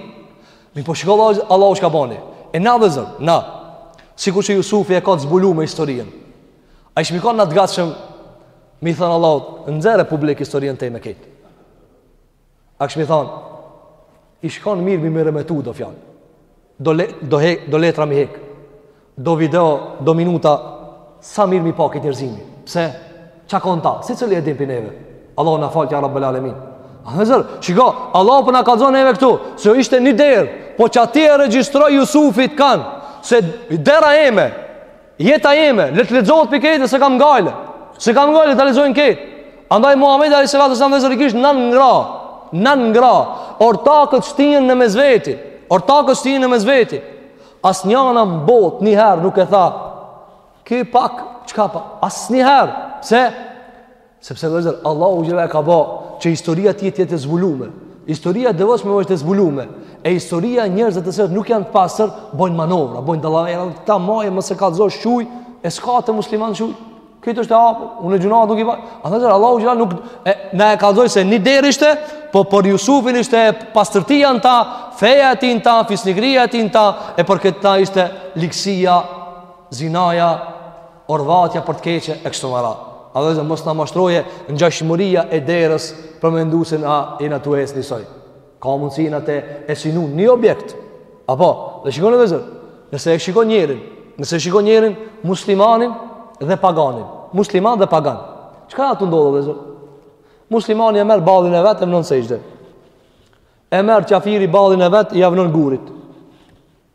Mirëpo shiko Allah, Allahu çka bani. E na vllezër, na. Sikur që Jusufi e ka të zbulume historinë. A ishim kanë të gatshëm, me i thënë Allah, nxerre publik historinë teme krejt. A kishim thonë, ish konë mirë me i meremetu do fjalë. Do, le, do, he, do letra me i hekë, do video, do minuta, s'a mirë me i pa krejt njerëzimi. Pse? Çka ka n'ta? Secili e dim prej neve. Allahu na faltë ja rabbel alemin. Vllezër, shiko, Allahu po na kallzon neve këtu, se ishte një derë, po qati e regjistroi Jusufit kanë, se dera eme, Jeta jeme, le të lexohet prej krejtve, s'e kam gajle. S'e kam gajle ta lexojnë krejt. Andaj Muhamedi alayhis salatu wasalam vllezër i kish nan gra, nan gra, ortaket shtyhen në mes veti, ortaket shtyhen në mes veti. Asnjëna në botë një herë nuk e tha. Ky pak çka pa? Asnjëherë. Pse? Sepse vllezër, Allahu xhelle e ka ba që historia e tij të jetë e zbulume. Historia e të devotshmëve është e zbulume. E historia e njerëzve të cilët nuk janë të pastër, bojnë manovra, bojnë dallavera, ta maje mos e kallzosh shuj, e s'ka te muslimani shuj. Këtu është e hapun e gjynahet nuk i bajë. A vllezër, Allahu xhelle nuk, e, na e kallzoi se një derë ishte, po për Jusufin ishte pastërtia në ta, feja e tij në ta, fisnikëria e tij në ta, e për këtë ta ishte ligsia, zinaja, orvatja për të keqe e kështu me radhë. Andaj vllezër mos na mashtrojë ngjashmëria e derës për me mendu se na jena tu ecë njësoj. Ka mundësi na tu e synu një objekt. Apo, dhe shikoni vllezër, nëse e shikon njerin, nëse e shikon njerin muslimanin dhe paganin. Musliman dhe pagan. Çka â tu ndodhë vllezër? Muslimani e merr ballin e vet e vnon n'sexhde. E merr qafiri ballin e vet ia vnon gurit.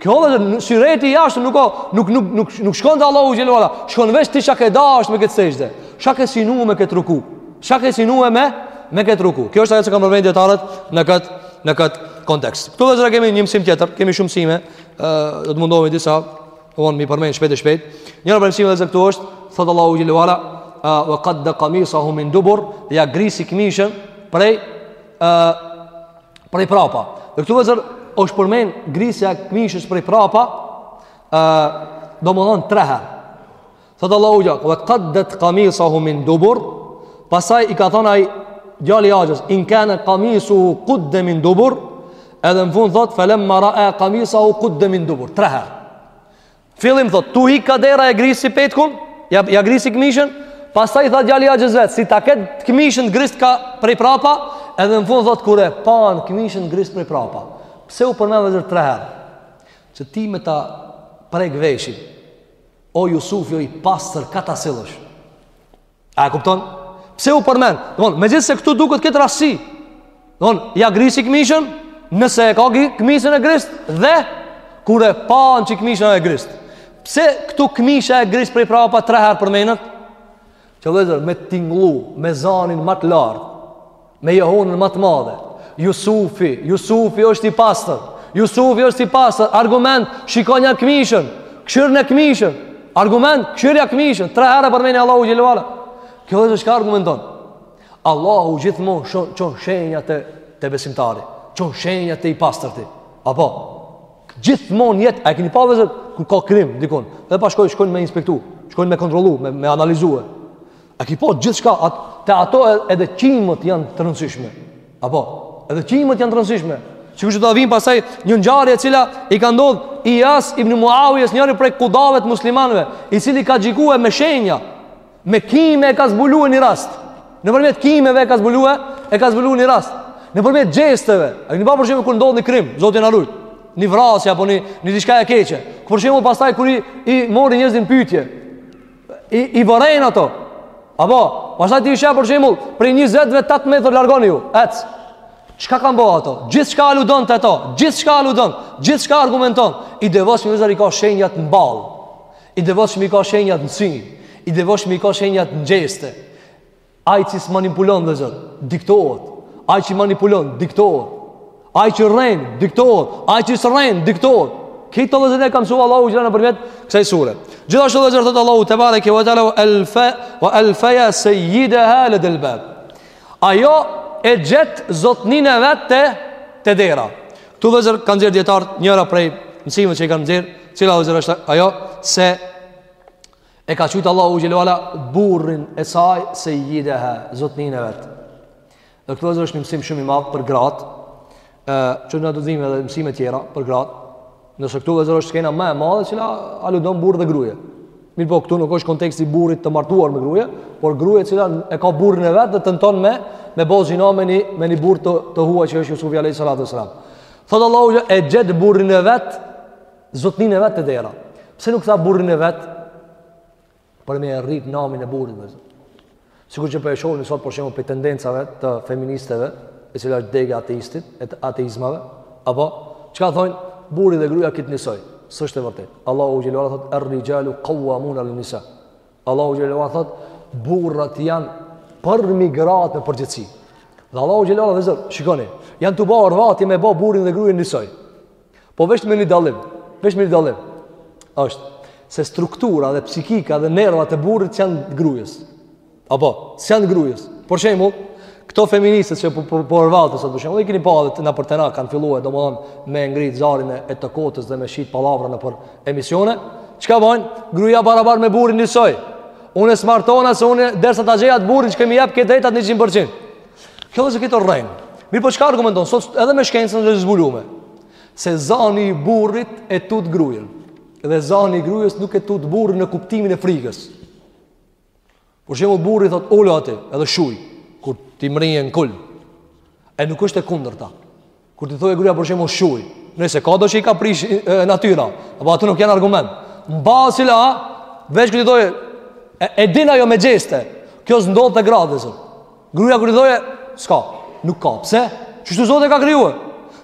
Kjo vllezër syreti i jashtëm nuk, nuk, nuk, nuk, nuk shkon te Allahu xhelle ve ala, shkon veç ti çka ke dashtë me këtë sexhde, çka ke synu me këtë ruku, çka ke synu me, me këtë ruku. Kjo është ajo që kanë përmend dijetarët në këtë, në këtë kontekst. Këtu vllezër kemi një mësim tjetër, kemi shumë mësime, do të mundohemi disa, vonë me i përmend shpejt e shpejt. Njëra prej mësimeve vllezër këtu është, thotë Allahu xhelle ve ala, wa qaddat qamisahu min dubur ja grisi këmishën prej ë prej prapa. Dhe këtu vllezër është përmen grisja e këmishës prej prapa, ë domethonë tre herë. Thotë Allahu xhel-le, "Wa qaddat qamisahu min dubur." Pastaj i ka thonë ai djali i axhës, "In kana qamisuhu qudda min dubur." Edhe në fund thotë, "Falamma ra'a qamisahu qudda min dubur." Tre herë. Fillim thot, tu ik ka dera e grisi petkun, ja, ja grisi këmishën, pasaj tha djali axhës vet, si ta ketë këmishën grist ka prej prapa, edhe në fund thot, kur e panë këmishën grist prej prapa. Pse u përmend vllezër tre herë? Që ti me ta prek veshin, o Jusufi o i pastër ka ta sillësh. A e kupton? Pse u përmend? Domthon, megjithëse këtu duket këtë rasti. Domthon, ja grisi këmishën, nëse e ka këmishën e grist dhe kur e pan që këmisha e grist. Pse këtu këmisha e grist prej prapa tre herë përmendet? Që vllezër, me tingllu, me zanin ma të lartë. me jehonën ma të madhe. Jusufi, Jusufi është i pastër. Jusufi është i pastër. Argument, shikonja këmishën. Kshyrne këmishën. Argument, kshyrja këmishën. Tre herë përmendi Allahu xhel-le ve ala. Kjo dhe çka argumenton. Allahu gjithmonë çon, çon shenja te, te besimtari. Çon shenja te i pastërti. Apo, gjithmonë jet, a e keni pa vllezër, kur ka krim dikun. Dhe pa shkoj, shkojnë me inspektu, shkojnë me kontrollu, me, me analizue. A ki po gjithçka at, te ato edhe qimët janë të rëndësishme. Apo, edhe qimët janë të rëndësishme. Sikur që do vin pasaj një ngjarje e cila i ka ndodh Ijas ibn Muawiyes, njëri prej kudave të muslimanëve, i cili ka gjykue me shenja, me kime e ka zbulue një rast. Nëpërmjet kimeve e ka zbulue, e ka zbulue një rast. Nëpërmjet gjesteve, a keni pa për shembull kur ndodh ni krim, Zoti na rujt. Ni vrasje apo ni ni diçka e keqe. Për shembull, pastaj kur i, i mori njerëzit n'pyetje, i, i vërejnë ato. Apo, pasaj ti i sheh për shembull, prej 20 vetve 8 metën, largoni ju, ec. Çka kanë bo ato? Gjithçka aludon te ato, gjithçka aludon, gjithçka argumenton. I devotshmi vllezër i ka shenjat në ballë, i devotshmi i ka shenjat në sy, i devotshmi i ka shenjat në gjeste. Ai që s'manipulon vllezër, diktohet. Ai që manipulon, diktohet. Ai që rren, diktohet. Ai që s'rren, diktohet. Këto vllezër na ka msu Allahu xhel-le ve ala nëpërmjet kësaj sure. Gjithashtu vllezër thotë Allahu tebareke ve teala ue elfe, ue elfeja sejjideha ledel bab. Ajo e gjet zotninë e vet te, te dera. Këtu vllezër kanë nxjerr dijetarët njëra prej mësimeve që i kanë nxjerr, cila vllezër është ajo se E ka qujt Allahu xhelle ue ala burrin e saj sejjideha, zotninë e vet. Dhe këtu vllezër është një mësim shumë i madhë për gratë, që na të dimë edhe mësime tjera për gratë, nëse këtu vllezër është skena ma e madhe, cila aludon burrë dhe gruje. Mirëpo, këtu nuk është konteksti i burrit të martuar me gruje, por gruje cila e ka burrin e vet dhe tenton me, me bo zina me një, me një burrë të, të huaj që është Jusufi alejhi salatu ue selam. Thotë Allahu e gjet burrin e vet Zotninë e vet te dera. Pse nuk tha burrin e vet? Për me rrit namin e burrit vllezër. Sikur që po e shohim sot për shembull prej tendencave të feministeve, e cila është degë e ateistit, e të ateizmave, apo çka thonë burri dhe gruaja krejt nisoj? S'është e vërtetë. Allahu xhelalu thot ar-rijalu qawwamun 'ala nisa Allahu xhelalu thot burrat janë përmbi gratë me përgjegjësi. Dhe Allahu xhelalu thot, shikoni, janë tu u orvat me bo burrin dhe gruën nisoj. Po veç me një dallim, veç me një dallim, është se struktura dhe psikika dhe nervat e burrit s'janë të grujës. Apo, s'janë të grujës. Për shembull, këto feministe që po po, po orvaten sot për shembull, i keni pa edhe nëpër te na kanë filluar domethënë me ngrit zërin e, e të kotës dhe me shit pallavra nëpër emisione. Çka bajnë? Gruaja barabar me burrin njësoj. Unë s'martohna se unë derisa ta gjej atë burrin që ka m'i jap krejt të drejtat 100%. Kjo vllezër krejt rrenë. Mirëpo çka argumenton, sot edhe me shkencën dhe zbulime, se zani i burrit e tut grujën, dhe zani i grujës nuk e tut burrin në kuptimin e frigës. Për shembull burri thot, ulu aty, edhe shuj, kur t'i mrrije në kulm, e nuk është e kundërta. Kur t'i thojë gruaja për shembull shuj, nëse ka do që i ka prish natyra, apo ato nuk janë argument. Mbasi la, veç kur t'i thojë e, e din ajo me gjeste. Kjo s'ndodh te gratë vllezër. Gruaja kur t'i thojë s'ka, nuk ka. Pse? Qështu Zoti e ka kriju.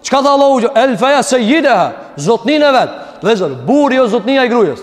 Çka tha Allahu? Elfeja sejjideha, zotninë e vet. Vllezër, burri o zotnia i gruas.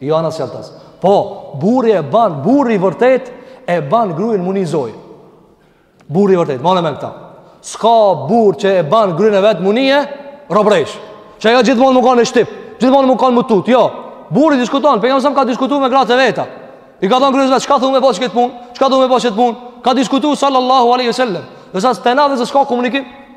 Jo anasjelltas. Po, burri e ban, burri i vërtetë e ban gruen me u ni zojë. Burri i vërtetë, mane n'men këta. S'ka burrë që e ban gruin e vet me u nie robreshë. Që ajo gjithmonë me kanë n'shtyp, gjithmonë me kanë me u tut. Jo. Burri diskuton, Pejgamberi alejhi selam ka diskutuar me gratë e veta. I ka thënë gruas vet, çka thu me ba këtë punë? Çka thu me ba këtë punë? Ka diskutuar sallallahu alaihi wasallam. Derisa te na vllezër s'ka komunikim.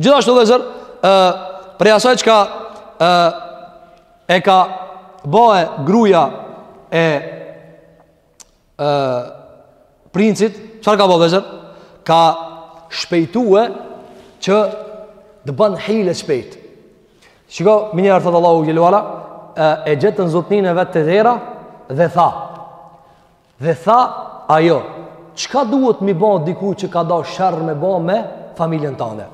Gjithashtu vllezër, e, prej asaj çka e, e ka bo gruja e, e princit, çfarë ka bo vllezër? Ka shpejtue që të bën hile shpejt. Shiko, menjëherë thotë Allahu xhelle ue ala, e, e gjetën zotninë e vet te dera dhe tha, Dhe tha ajo, çka duhet mi ba diku që ka dash sherr me ba me familjen tane?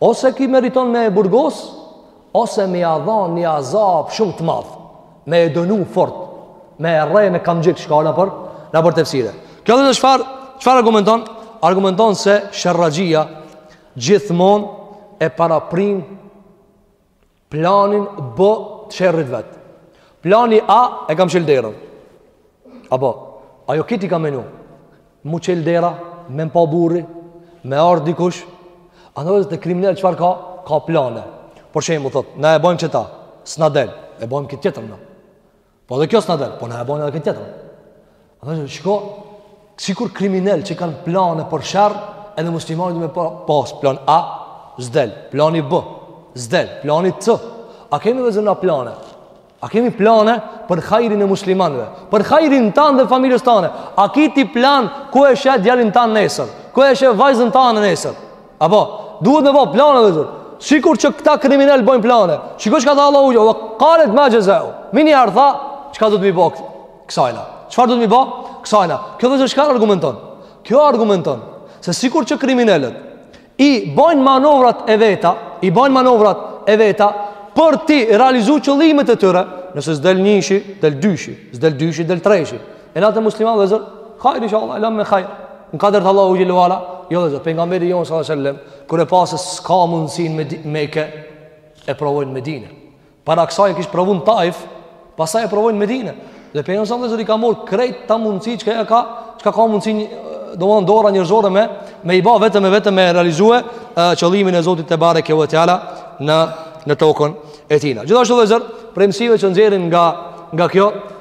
Ose ky meriton me e burgos, ose me ia dhan një azab shumë të madh, me e dënu fort, me e rreh me kamxhik, çka nëpër, nëpër tefsire. Kjo vllezër çfarë, çfarë argumenton? Argumenton se sherraxhia gjithmonë e paraprin Planin B të sherrit vet. Plani A e kam mshel derën. Apo, ajo krejt i ka menu. M'u çel dera, me m'pa burri, me ardhë dikush. Andaj vllezër krimineli çfarë ka? Ka plane. Për shembull, thot, na e bojmë qeta, s'na del, e bojmë këtë tjetrën. Po edhe kjo s'na del, po na e bojmë edhe këtë tjetër. Edhe shiko, sikur kriminelët që kanë plane për sherr, edhe muslimani duhet me pa, pas plan A, s'del, plani B, s'del, plani C. A kemi vllezër na plane? A kemi plane për hajrin e muslimanve? Për hajrin tanë dhe familjes tane? A ki ti plan ku e sheh djalin tanë nesër? Ku e sheh vajzën tane nesër? Apo, duhet me ba plane vllezër. Sikur që këta kriminelë bëjnë plane. Shiko çka tha Allahu xhel-le. Kalet ma xhezau. Menjëherë tha, çka duhet mi ba kësajna. Çfarë duhet mi ba? Kësajna. Kjo vllezër çka argumenton? Kjo argumenton. Se sikur që kriminelët i bëjnë manovrat e veta, i bëjnë manovrat e veta, për t'i realizu qëllimet e tyre, nëse s'del njëshi, del dyshi, s'del dyshi, del treshi. Edhe te muslimani vllezër, hajr inshallah, elam me hajr. Në kader të Allahut xhel-le ue ala, jo vllezër, pejgamberi jonë sallallahu alejhi selem, kur e pa se s'ka mundësi në Mekë, e provoi në Medine. Para kësaj e kish provu n'Taif, pasaj e provoi në Medine. Dhe pejgamberi jonë i ka marrë krejt ato mundësi që ka, ka, ka mundësi domethënë njërzore me, me i ba vetëm e vetëm me realizue uh, qëllimin e Zotit tebareke ue teala në, në tokën e tina. Gjithashtu vllezër, prej msimeve që nxirren nga, nga kjo,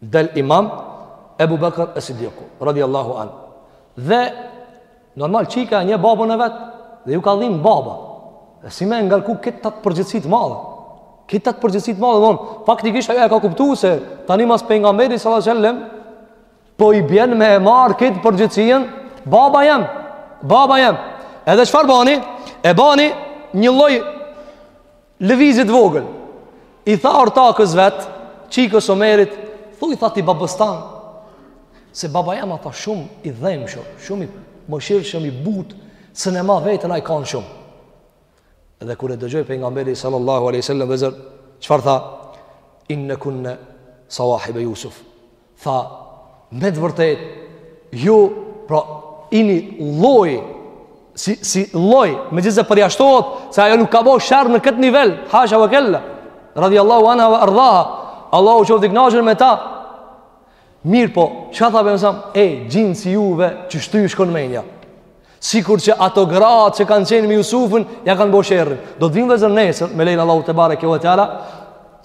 Del Imam Ebu Bekër es-Sidiku, radiallahu anhu. Dhe, normal, çika e njeh babën e vet, dhe ju ka dhimt baba. E si me e ngarku këtë përgjegjësi t'madhe. Këtë përgjegjësi t'madhe, domethënë, faktikisht ajo e ka kuptu se tani mas pejgamberit sallallahu alejhi selem, po i bjen me e marrë këtë përgjegjësi, baba jem, baba jem. Edhe çfarë bani? E bani një lloj Lëvizje t'vogël I tha ortakes vet Çikës Omerit Thuj tha ti babës tan Se baba jem asht tha shumë i dhembshëm Shumë i mëshirshëm i butë S'mun e ma veten ai kan shumë Dhe kur e dëgjoi pejgamberi Sallallahu alejhi selem vllezër Çfarë tha Innekunne Sawahibe Jusuf Tha, me të vërtetë, ju, pra, ini lloj, si, si lloj, megjithëse përjashtohet, se ajo nuk ka bo sherr në këtë nivel, hasha ve kella, radijallahu anha ve erdaha, Allahu qoftë i kënaqur me ta, mirëpo, çka tha Pejgamberi sallallahu alejhi ve sellem, e, gjini si juve, që shtu ju shkon menja, Sikur që ato gratë që kanë qenë me Jusufin, ja kanë bo sherrin. Do të vijmë vllezër nesër, me lejen e Allahut tebareke ve teala,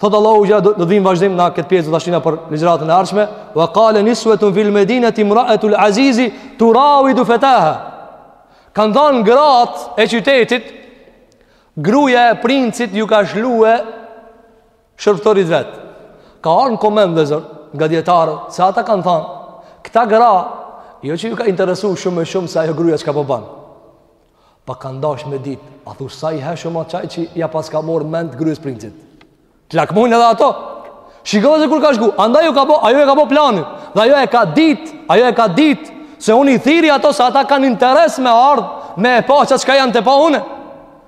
Thotë Allahu, do të vijmë në vazhdim në këtë pjesë do ta shtyjna për ligjëratën e ardhshme, ve kale nisvetun fil medineti mraetul azizi, turavidu fetaha. Kanë thanë gratë e qytetit, gruja e princit ju ka shlue shërbëtorit vet. Ka ardhur në koment vllezër nga dietarët se ata kanë thanë, këta gra jo që ju ka interesu shumë më shumë se ajo gruja çka po ban. Po kanë dash me dit, a thu sa i hijshëm a qaj që ja paska marrë mendt grues princit. Të lakmojnë edhe ato. Shikoje se kur ka shku, andaj ju ka bo, ajo e ka bo planin. Dhe ajo e ka dit, ajo e ka dit se unë i thirri ato se ata kanë interes me ardh me e pa çka jam tu pa unë.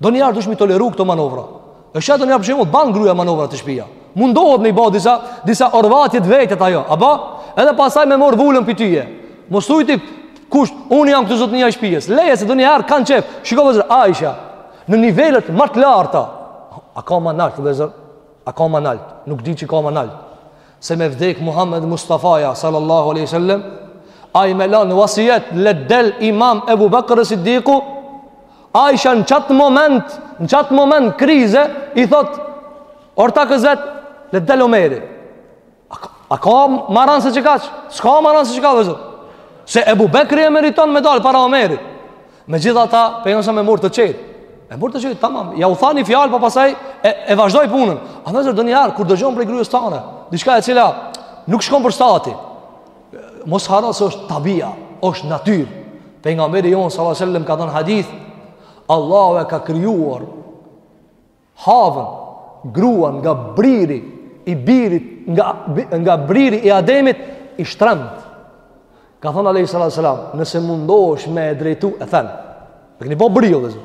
Donjëherë duhesh me i toleru këto manovra. E sheh donjëherë për shembull, ban gruja manovra te shpia. Mundohet me i ba disa, disa orvatje të vetat ajo. Apo? Edhe pasaj me marrë vulën prej tyje. Mos thuj ti, kush, unë jam këtu zotnija i shpijes. Leje se donjëherë kanë qejf. Shiko vllezër, Aisha, në nivelet ma të larta. A ka ma naltë, vllezër? A ka ma naltë? Nuk di që ka ma naltë. Se me vdek Muhammed Mustafaja, sallallahu alejhi ve sellem, ai me lanë vasijet, le të del imam Ebu Bekër es-Siddiku, Aisha në qatë moment, në qatë moment krize, i thotë ortakes vet, le të del Omeri. A, a ka ma ranë se qekaq? S'ka ma ranë se qekaq, vllezër. Se Ebu Bekri e meriton me dalë para Omerit. Megjithatë, Pejgamberi jonë sallallahu alejhi ve sellem e mur të qetë. E mur të qetë, tamam. Ja u tha një fjalë, po pasaj, e, e vazhdoi punën. A vllezër, donjëherë, kur dëgjon prej grues tane, diçka e cila nuk shkon për stati, Mos harro se është tabia, është natyrë. Pejgamberi jonë sallallahu alejhi ve sellem ka thanë hadith, Allahu e ka krijuar Havën, gruan nga briri i birit, nga nga briri i Ademit i shtremtë. Ka thanë alejhi salatu ve selam, nëse mundohesh me e drejtu, e then. Për këni po briri, vllezër,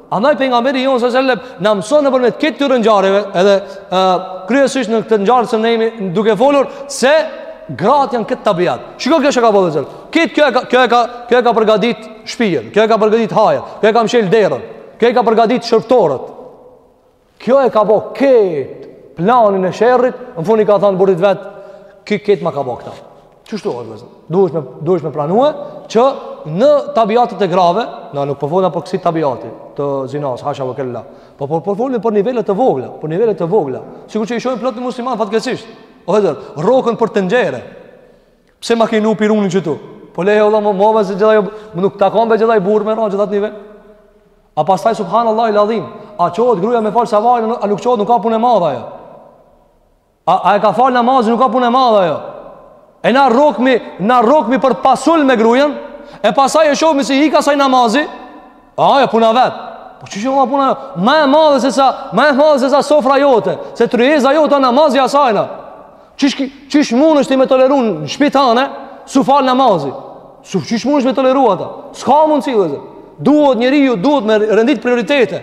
Andaj Pejgamberi jonë sallallahu alejhi ve sellem na mëson nëpërmjet këtyre ngjarjeve Edhe uh, kryesisht në këtë ngjarje që ne jemi duke folur Se gratë janë këtë tabiat Shiko kjo çka ka bo vllezër Këtë kjo e ka, kjo e ka, kjo e ka përgadit shpijen Kjo e ka përgadit hajet Kjo e ka mshel derën Kjo e ka përgadit shërbëtorët Kjo e ka bo ketë planin e sherrit, në fund i ka thënë burrit vet, ky ketë ma ka bo këta. Qështu është vllezër. Duhesh me duhesh me pranue që në tabiatet e grave, na nuk po folim për kësi tabiati të zinas, hasha wa kella. Po po po folim për nivele të vogla, për nivele të vogla. Sikur që i shohim plot musliman fatkeqësisht. O vllezër, rroken për tenxhere. Pse ma ke vnu pirunin këtu? Po le o vëlla më mova se gjithaj më nuk takon vetë gjithaj burrë me ra n'qat nivel. A pastaj subhanallahu eladhim, a çohet gruja me fal sabajn, a nuk çohet, nuk ka punë e madhe ajo. A, a e ka fal namazin, nuk ka punë e madhe ajo. E na rrokmi, na rrokmi për pasul me grujën, e pastaj e shohmi se i hik asaj namazi. Ajo puna vet. Po qysh o ma puna, ma e madhe se sa, ma e madhe se sa sofra jote, se tryeza jote namazi asajna. Qysh, qysh munesh ti me toleru në shpi tane, s'u falë namazi. S'u, qysh munesh me toleru ata? S'ka mundsi, vllezër. Duhet njeriu, duhet me rendit prioritete.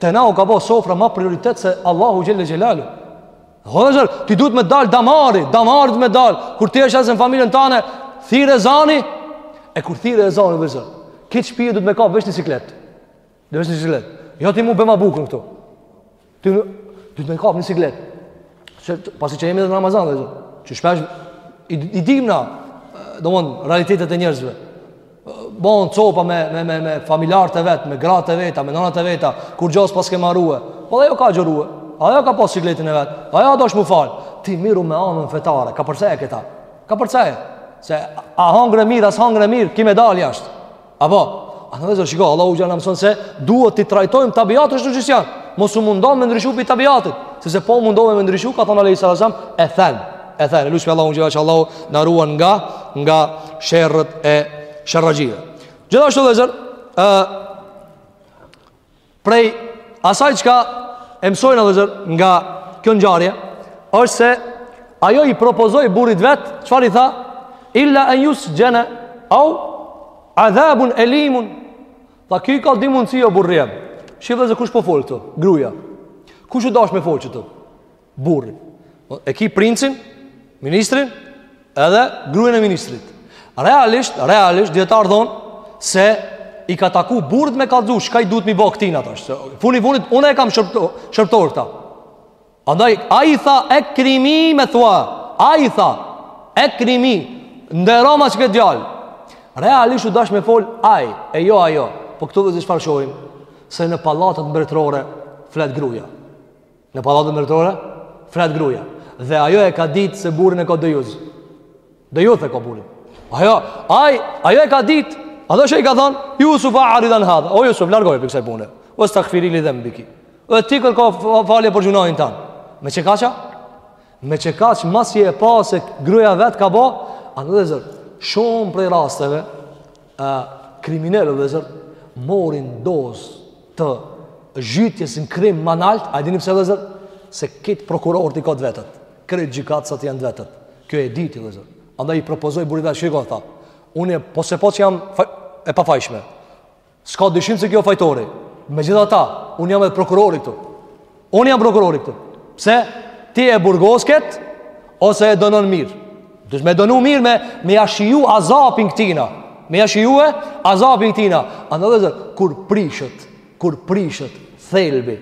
Te na u ka bo sofra ma prioritet se Allahu Xhelle Xhelaluhu. O vllezër, ti duhet me dalë damari, damari duhet me dalë. Kur ti e sheh se në familjen tane, thirret ezani, e kur thirret ezani, vllezër, kët shpi duhet me kap veç një siklet. Dhe veç një siklet. Jo ti m'u bjema bukën këtu. Ti në... Ty duhet me kapë një siklet. Që, pasi që jemi dhe në Ramazan vllezër. Që shpesh i, i dim na, domthon, realitetet e njerëzve. Bon, copa me, me, me, me familjarët e vet, me gratë e veta, me nanat e veta, kurgjo s'paske marue. Po he ajo ka agjërue. Ajo ka pas sikletin e vet. Ajo u dash m'u falë. Ti merru me anën fetare. Kapërceje këta. Kapërceje. Se a hangre mirë, a s'hangre mirë, ki me dalë jashtë. Apo, a vllezër shiko, Allahu xhelleshanuhu na mëson se duhet t'i trajtojmë tabiatet ashtu qysh janë. Mos u mundo me ndryshu për tabiatet, sepse po u mundove me ndryshu, ka thonë alejhi salatu selam, e then, e then, e lusim Allahun xhelleshanuhu që Allahu na ruan nga, nga sherret e sherraxhive. Gjithashtu vllezër, Prej asaj çka e mësojmë vllezër nga kjo ngjarje është se ajo i propozoi burrit vet, çfarë i tha? Illa an yusjana au adhabun alimun. Tha ky i ka dy mundësi o burrë. Shih vllezër kush po fol këtu, gruja. Kush u dash me fol këtu? Burri. E ki princin, ministrin, edhe gruen e ministrit. Realisht, realisht, dijetarët thonë se i ka taku burrit me kallxu, çka i duhet me i bo këtina tash. Funi funit, unë e kam shërbtor, shërbtor këta. Andaj ai i tha ekrimi methua. Ai i tha ekrimi nderoma qet djal. Realisht u dash me fol ai e jo ajo. Po këtu vllezër çfarë shohim? Se në pallatet mbretërore flet gruja. Në pallatet mbretërore, flet gruja. Dhe ajo e ka ditë se burrin e ka dejuth. Dejuth e ka burrin. Ajo, aj, ajo e ka ditë. Edhe ç'i ka thonë, Jusuf a'rid an hadha. O Jusuf, largohu prej kësaj pune. Uestagfiri li dhenbiki. E ti kërko falje për gjynahin tand. Me qekaq a? Me qekaq a, masi e pa se gruja vetë ka bo. Andaj vëllezër, shumë prej rasteve, a, kriminelët vëllezër, marrin dozë të zhytjes në krim ma nalt, a e dini pse vëllezër? Se krejt prokurorët i ka të vetët, krejt gjikatësat janë të vetët. Kjo e diti vëllezër. Andaj i propozoi burrit vet shiko, tha, unë po se po që jam faj, e pafajshme. S'ka dyshim se ky o fajtori. Megjithatë, unë jam edhe prokurori këtu. Unë jam prokurori këtu. Pse? Ti e burgos këtë ose e dënon mirë. Duhesh me dënu mirë me, me ja shiju azapin këtina. Me ja shijue azapin këtina. Andaj vëllezër, kur prishet, kur prishet thelbi,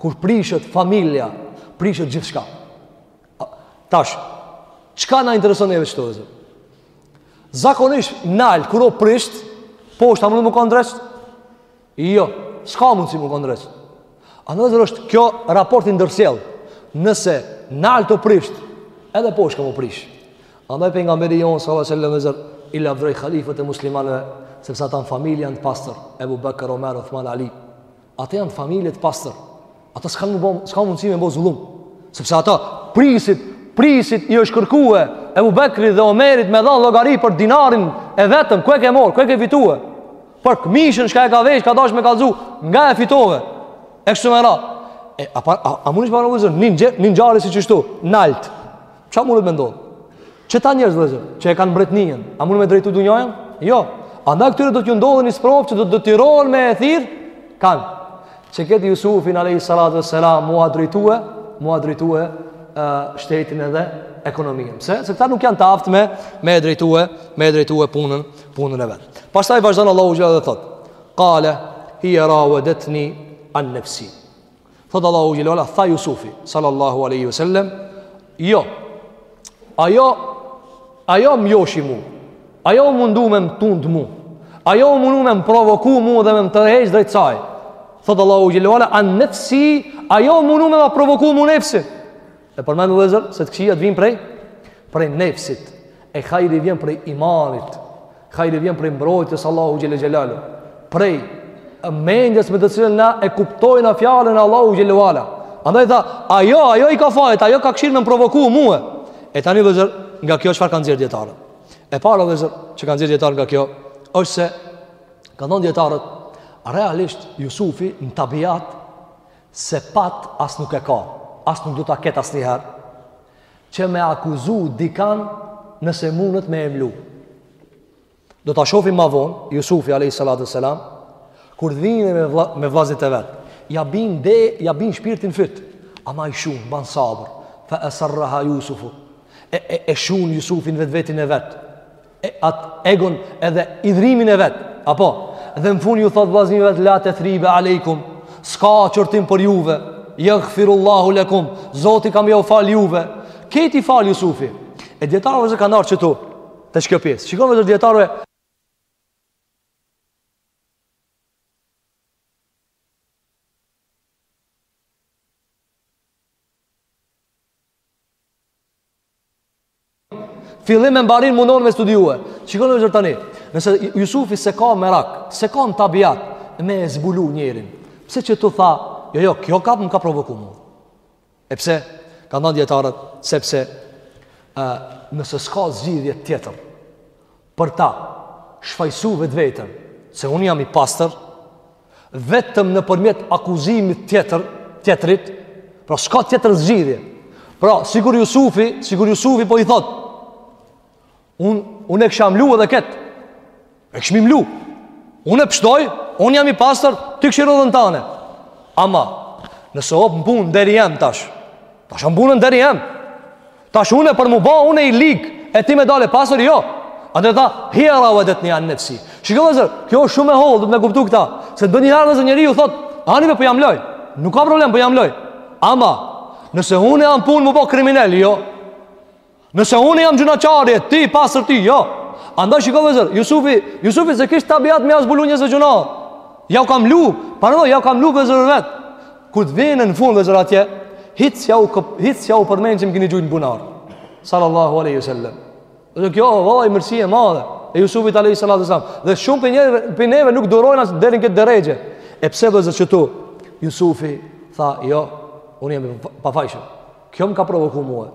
kur prishet familja, prishet gjithçka. Tash, çka na intereson neve qëtu vëllezër? Zakonisht, nalt, kur o prisht, poshtë a mun me konë ndreqt? Jo, s'ka mundsi me konë ndreqt. Andaj vëllezër është kjo raporti ndërsjellë, nëse nalt o prisht, edhe poshtë ka m'u prish. Andaj pejgamberi jonë, sallallahu aleyhi ve sellem vëllezër, i lavdëroi halifët e muslimanëve, sepse ata në familje janë të pastër, Ebu Bekër, Omer, Othman, Ali. Ata janë në familje të pastër. Ata s'kanë me bo, s'kanë mundësi me bo zullum. Sepse ata, prijësit, prijësit i është kërkue, Ebu Bekrit dhe Omerit me dhanë llogari për dinarin e vetëm, ku e ke marrë, ku e ke fitue. Për këmishën shka e ka vesh, ka dash me kalzu, nga e fitove. E kështu me radhë. E, a, a, a, a muni me pa vëllezër, një ngjarje si qështu, naltë. Çka mundet me ndodhë? Qëta njerëz vëllezër, që e kanë mbretnien, a munden me drejtu dunjajën? Jo. Andaj këtyre do t'ju ndodhë një sprovë që do të detyrohen me e thirrë kanë? Qëkëtë Jusufin a.s. m'ua drejtue, m'ua drejtue shtetin edhe ekonomien. Pse? Se këta nuk janë të aftë me, me e drejtue, me e drejtue punën, punën e vet. Pastaj vazhdon Allahu xhel-le dhe thotë, kale, hije rauedetni an nefsi. Thotë Allahu xhel-le ve ala, tha Jusufi, sallallahu aleyhi ve sellem, jo, ajo, ajo më joshi mu, ajo u mundu me më tundu mu, ajo u mundu me më provoku mu dhe me më tërheq drejt saj. Thotë Allahu xhel-le ve ala, an nefsi, ajo u mundu me ma provoku mu nefsin. E përmend vëllezër se të këqijat vijnë prej prej nefsit. E hajri vjen prej imanit. Hajri vjen prej mbrojtjes Allahu xhel-le xhelaluhu. Prej mendjes me të cilën na e kuptojmë na fjalën e Allahu xhel-le ve ala. Andaj tha, ajo, ajo i ka fajet, ajo ka kqyrë me më provoku mua. E tani vëllezër, nga kjo çfarë kanë nxjerr dietarët? E para vëllezër, që kanë nxjerr dijetarët nga kjo, është se kanë thonë dijetarët realisht Jusufi në tabiat S'e pat as nuk e ka, as nuk do ta ketë asnjëherë, që me akuzu dikan nëse mundet me e mlu. Do ta shofim ma vonë Jusufi alayhi salatu selam kur dhini me vla, me vllazit e vet. Ja bin de, ja bin shpirtin n'fyt. Ama i shun, ban sabër. Fa asarraha Jusufu. E, e, e shun Jusufi n'vetveten e vet. atë egon edhe idhrimin e vet. Apo, dhe në fund ju thot vëllaznive të vet la tethribe alejkum, s'ka qortim për juve. Yaghfirullahu lakum. Zoti ka me jau fal juve. Kejt i fal Jusufi. E dijetarët vllezër kanë ardhur këtu te kjo pjesë. Shikon vllezër dijetarëve Fillim e mbarim mundon me studiue. Shikoni vllezër tani, nëse Jusufi s'e ka merak, s'e ka në tabiat me e zbulu njerin. Pse qëtu tha, jo jo, kjo ka më ka provoku mu. E pse? Kanë thanë dijetarët sepse ë nëse s'ka zgjidhje tjetër, Për ta shfajësu vetveten se unë jam i pastër, vetëm nëpërmjet akuzimit tjetër, tjetrit, pra s'ka tjetër zgjidhje. Pra, sikur Jusufi, sikur Jusufi po i thot, unë un e kisha mlu edhe ketë, e kisha mlu, unë e pështoj, unë jam i pastër, ty këshirë dhe në tane. Ama, nëse osht në punë nderi jem tash, tash në punë nderi jem, Tash une për m'u ba une i lig E ti me dalë e pastër jo Ata tha Hije ravedetni an nefsi Shiko vllezër Kjo është shumë e hollë Duhet me kuptu këta Se nganjëherë vllezër njeriu thot Ani more po ja mloj Nuk ka problem po ja mloj Ama Nëse une jam n'pun m'u ba kriminel Jo Nëse une jam gjynahqar E ti e pastër ti jo Andaj shiko vllezër Jusufi Jusufi s'e kishte tabiat me zbulu njerëzve gjynah Jau ka mlu Pardon jau ka mlu vllezërve t'vet Kur të vjen në fund vllezër atje, hiç s'jau hiç s'jau përmend që më keni gjujt n'bunar. Sallallahu alaihi wasallam. Dhe kjo vallai mirësi e madhe e Jusufit alaihi salatu wasallam. Dhe shumë prej ne prej neve nuk durojnë as deri në këtë derexhe. E pse vllezër qëtu? Jusufi tha, "Jo, unë jam i pafajshëm. Kjo më ka provoku mua."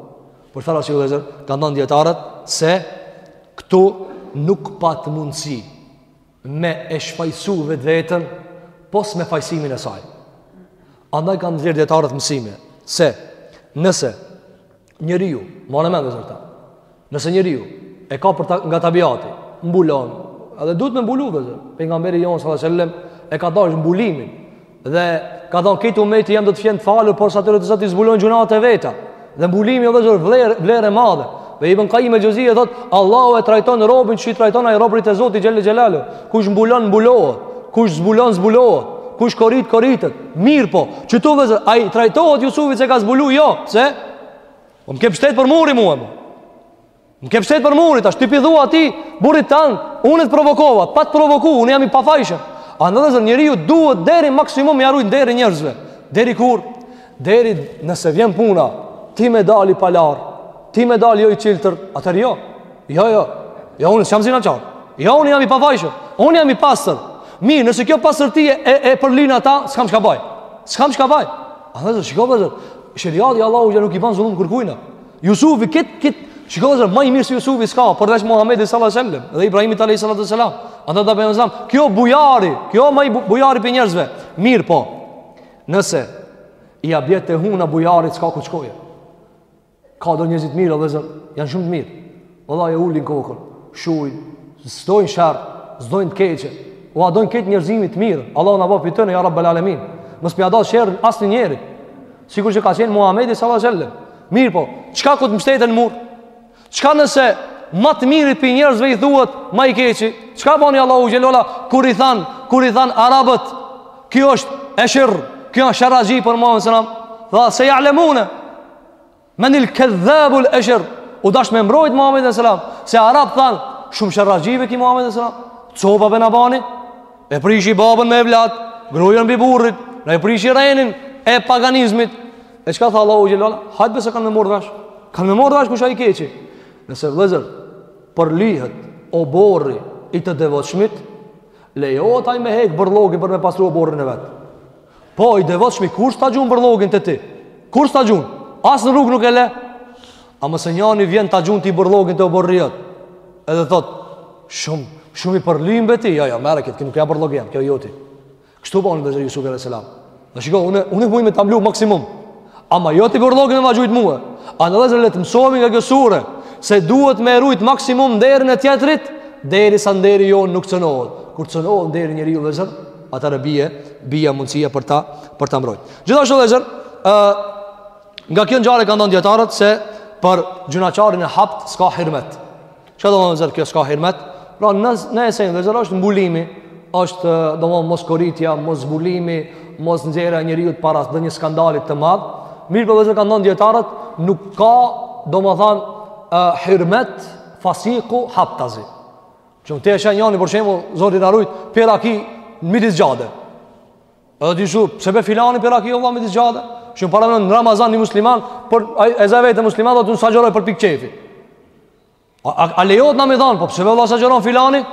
Për çfarë arsye vllezër kanë thanë dijetarët se këtu nuk pat mundësi me e shfajsu vetveten, pos me fajsimin e saj. Andaj kanë nxjerr dijetarët mësime, se nëse njeriu, mane n'mend vllezër këta, nëse njeriu e ka për ta, nga tabiati, mbulon, edhe duhet me mbulu vllezër, Pejgamberi jonë s.a.s. e ka dash mbulimin, Dhe ka thonë krejt umeti jem do të jenë të falur, pos atyre të cilët i zbulojnë gjynahet e veta. Dhe mbulimi o vllezër vlerë vlerë e madhe. Dhe Ibn Kajim el Xheuzije thotë, Allahu e trajton robin si i trajton ai robërit e Zotit xhele xhelaluhu. Kush mbulon, mbulohet. Kush zbulon, zbulohet. Kush korit, koritet. Mirëpo, këtu vllezër, a trajtohet Jusufi se ka zbulu, jo, pse? O po më ke pështet për muri mu e mu. Më ke pështet për muri, tash ti pi thua ti, burrit tan, unë të provokova, pa të provoku, unë jam i pafajshëm. Andaj vllezër njeriu duhet deri maksimum me rujt nderin e njerëzve. Deri kur? Deri nëse vjen puna, ti me dal i palarë, ti me dal jo i çiltër, atëherë jo. Jo, jo, jo unë s'jam zinaqar. Jo unë jam i pafajshëm, unë jam i pastër. Mirë, nëse kjo pastërti e, e, e përlyn ata, s'kam çka baj. S'kam çka baj. Andaj vllezër, shiko vllezër, sheriati i Allahut nuk i ban zullum kërkujna. Jusufi kit kit shiko vllezër ma i mirë se Jusufi s'ka, përveç Muhamedit sallallahu alaihi wasallam dhe Ibrahimit alaihi salatu wasalam. Ata da bëjnë zam. Ky o bujari, ky o ma i bujari prej njerëzve. Mirëpo. Nëse ia bjen te huna bujarit s'ka ku shkon. Ka do njerëz të mirë vllezër, janë shumë të mirë. Vallahi e ulin kokën, shujnë, s'dojnë sherr, s'dojnë të keqe. O a dojnë keq njerëzimit të mirë. Allahu na bëftë ja Rabbul Alamin. Mos me ia pa sherrin asnjë njeri. Sikur që ka qenë Muhamedi sallallahu alaihi wasallam. Mirëpo, çka kur të mbështetin n'mur? Çka nëse ma të mirit prej njerëzve i thuhet ma i keqi? Çka bani Allahu xhele xhelaluhu kur i than, kur i than arabët, "Ky është eshir, ky është sherraxhi për Muhamedin sallallahu alaihi wasallam." Tha se ja lemune. Menil kedhabul eshir U dasht me mbrojt Muhammedin alejhi selam Se arabët thanë Shumë sherraxhi be ky Muhammed alejhi selam Copa be na bani E prishi babën me evlat Grujën prej burrit Na e prishi renin E paganizmit E çka tha Allahu xhele xhelaluhu Hajt be se kanë me morr vesh Kanë me morr vesh kush a i keqi Nëse vllezër Përlyhet Oborri I të devotshmit Lejohet ai me hek bërllogin Për me pastru oborrin e vet Po, i devotshmi, kurrë s'ta gjun bërllogin te ti. Kurrë s'ta gjun. As në rrugë nuk e le. Ama nëse njani vjen ta gjun ty bërllogin te oborri jot? Edhe thot, shumë, shumë i përlym be ti, jo, jo, merre këtë, nuk e bërllogin, ky o joti. Kështu bon vllezër Jusufi alejhi selam. Dhe shiko, unë, unë muj me ta mlu maksimum. Ama jo ti bërllogin me ma gjujt mue. Andaj vllezër le të mësojmi nga kjo sure, se duhet me rujt maksimum nderin e tjetrit, derisa nderi jot nuk cenohet. Kur cenohet nderi i njeriut vllezër, atëherë bie bie mundësia për ta për ta mbrojtur. Gjithashtu vllezër, ë nga kjo ngjarje kanë thënë dijetarët se për gjynahqarin e hapt s'ka hyrmet. Çka do të thotë vllezër kjo s'ka hyrmet? Pra në në esencë vllezër është mbulimi, është domthon mos koritja, mos zbulimi, mos nxjerrja e njeriut para ndonjë skandali të madh. Mirëpo vllezër kanë thënë dijetarët nuk ka domthon uh, hyrmet fasiku haptazi. Që të sheh njani për shembull, zoti na rujt, pi raki në midis xhade. Edhe ti thu, pse be filani pi raki vëlla midis xhade? Që para në Ramazan një musliman, por ai e za veten musliman do të s'agjëroj për pikë qefi. A, a, a lejohet na me thon, po pse be vëlla s'agjëron filani?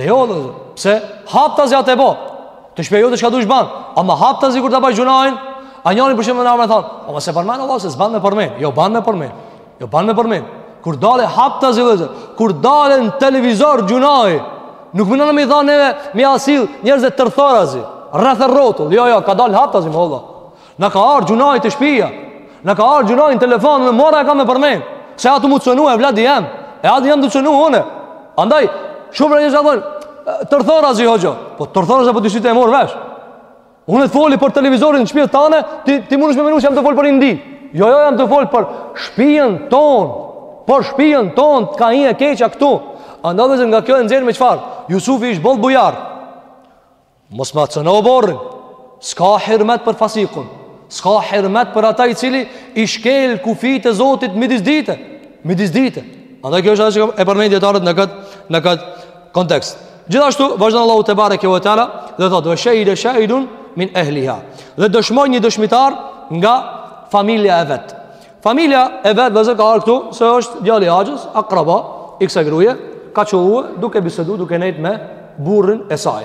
Lejohet. Pse haptazi atë bon? Te shpija jote çka dush ban Ama haptazi kur të baj gjunahin A njani për shembull në nërë me thonë Ama s'e përmenë Allah se s'ban me përmenë Jo ban me përmenë Jo ban me përmend. Kur dale haptazi vllezër, kur dale në televizor gjunahi, nuk mun na me i tha neve, me asil njerëz tërthorazi, rreth e rrotull, jo, jo, ka dal haptazi vëlla. Na ka ardh gjunahi te shpia, na ka ardh gjunahi në telefon, normal e ka me përmend, se â tu m'u cenu evladi jem, edhe jam tu u cenu une. Andaj, shumë njerëz thonë, tërthorazi, hoxhë, po tërthorazi po ti s'di ta marrsh vesh. Unë të foli për televizorin në shpinë tane, ti, ti mundesh me menu që jam tu fol për Indi. Jo, jo, jam tu fol për shpijën tonë, për shpijën tonë, të ka hi e keqja këtu. Andaj vllezër nga kjo e nxjerrim çfarë? Jusufi ish boll bujar. Mos ma ceno burrin, s'ka hyrmet për fasikun, s'ka hyrmet për ata i cili i shkel kufijt e zotit midis dite, midis dite. Andaj kjo është ajo që e përmenin dijetarët në këtë, në këtë, Kontekst. Gjithashtu vazhdon Allahu tebareke ve teala dhe thotë: "Wa shahida shahidun min ahliha." Dhe dëshmoi një dëshmitar nga familja e vet. Familja e vet vllezër ka ardh këtu se është djali i axhës, akraba, i kësaj gruje, ka qëllu duke bisedu duke nejt me burrin e saj.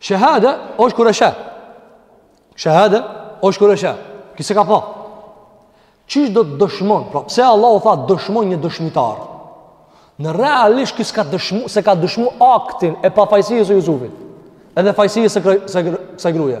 Shehade osht kur e sheh. Shehade osht kur e sheh. Ki s'e ka pa. Qysh do të dëshmon? Pra pse Allahu tha dëshmon një dëshmitar? Në realisht ki s'e ka dëshmu, s'e ka dëshmu aktin e pafajësisë së Jusufit. Edhe fajësisë së kësaj gruaje.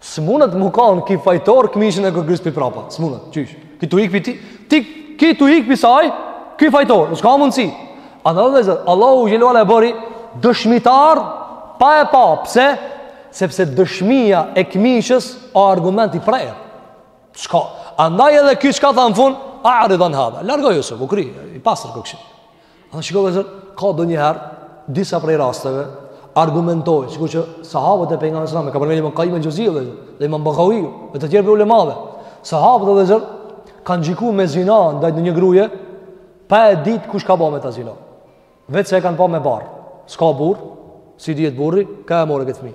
S'munet me kanë ki fajtor këmishën e ka gris pi prapa. S'munet, qysh. Ki tu ik pi ti, ti ki tu ik pi saj, ki fajtor, s'ka mundësi. Andaj vllezër, Allahu xhele ve ala e bëri dëshmitar pa e pa. Pse? Sepse dëshmia e këmishës o argument i prerë. S'ka. Andaj edhe ky çka tha në fund, a'rid an hadha. Largohu Jusuf, u kry, i pastër kokshe. Andaj shiko vllezër, ka ndonjëherë, disa prej rasteve, argumentojn, sikur që sahabët e Pejgamberit alejhi selam, e ka përmen Ibn Kajim el Xhevzije dhe, Imam Begaviu, dhe të tjerë prej ulemave, sahabët vllezër, kanë gjyku me zina, ndaj një gruje, pa e ditë kush ka ba me ta zina. Veç se e kanë pa me barrë, s'ka burrë, s'i dihet burri, ka e morre këtë fmi.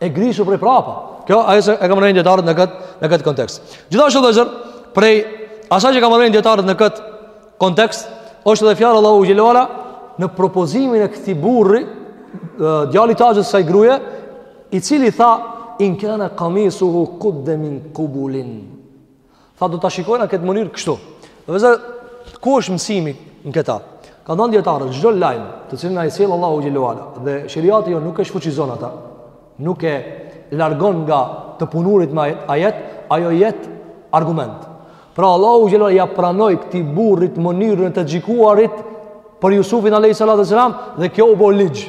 e grisur prej prapa. Kjo ajo çka marrin dijetarët në kët në kët kontekst. Gjithashtu vllezër, prej asaj çka marrin dijetarët në kët kontekst, është edhe fjala Allahu xhele ve ala në propozimin e këtij burri, djalit t'axhës saj gruje, i cili tha in kana qamisuhu qudda min qubulin. Tha do ta shikojna këtë mënyrë kështu. Vëllezër, ku është mësimi në këta? Kanë thënë dijetarët, çdo lajm të cilin na e sjell Allahu xhele ue ala dhe sheriati jonë nuk e shfuqizon ata, nuk e largon nga të punurit me ajet, ajo jet argument. Pra Allahu xhele ue ala ja pranoi këtij burrit mënyrën e të gjikuarit për Jusufin alayhis salam dhe kjo u bë ligj.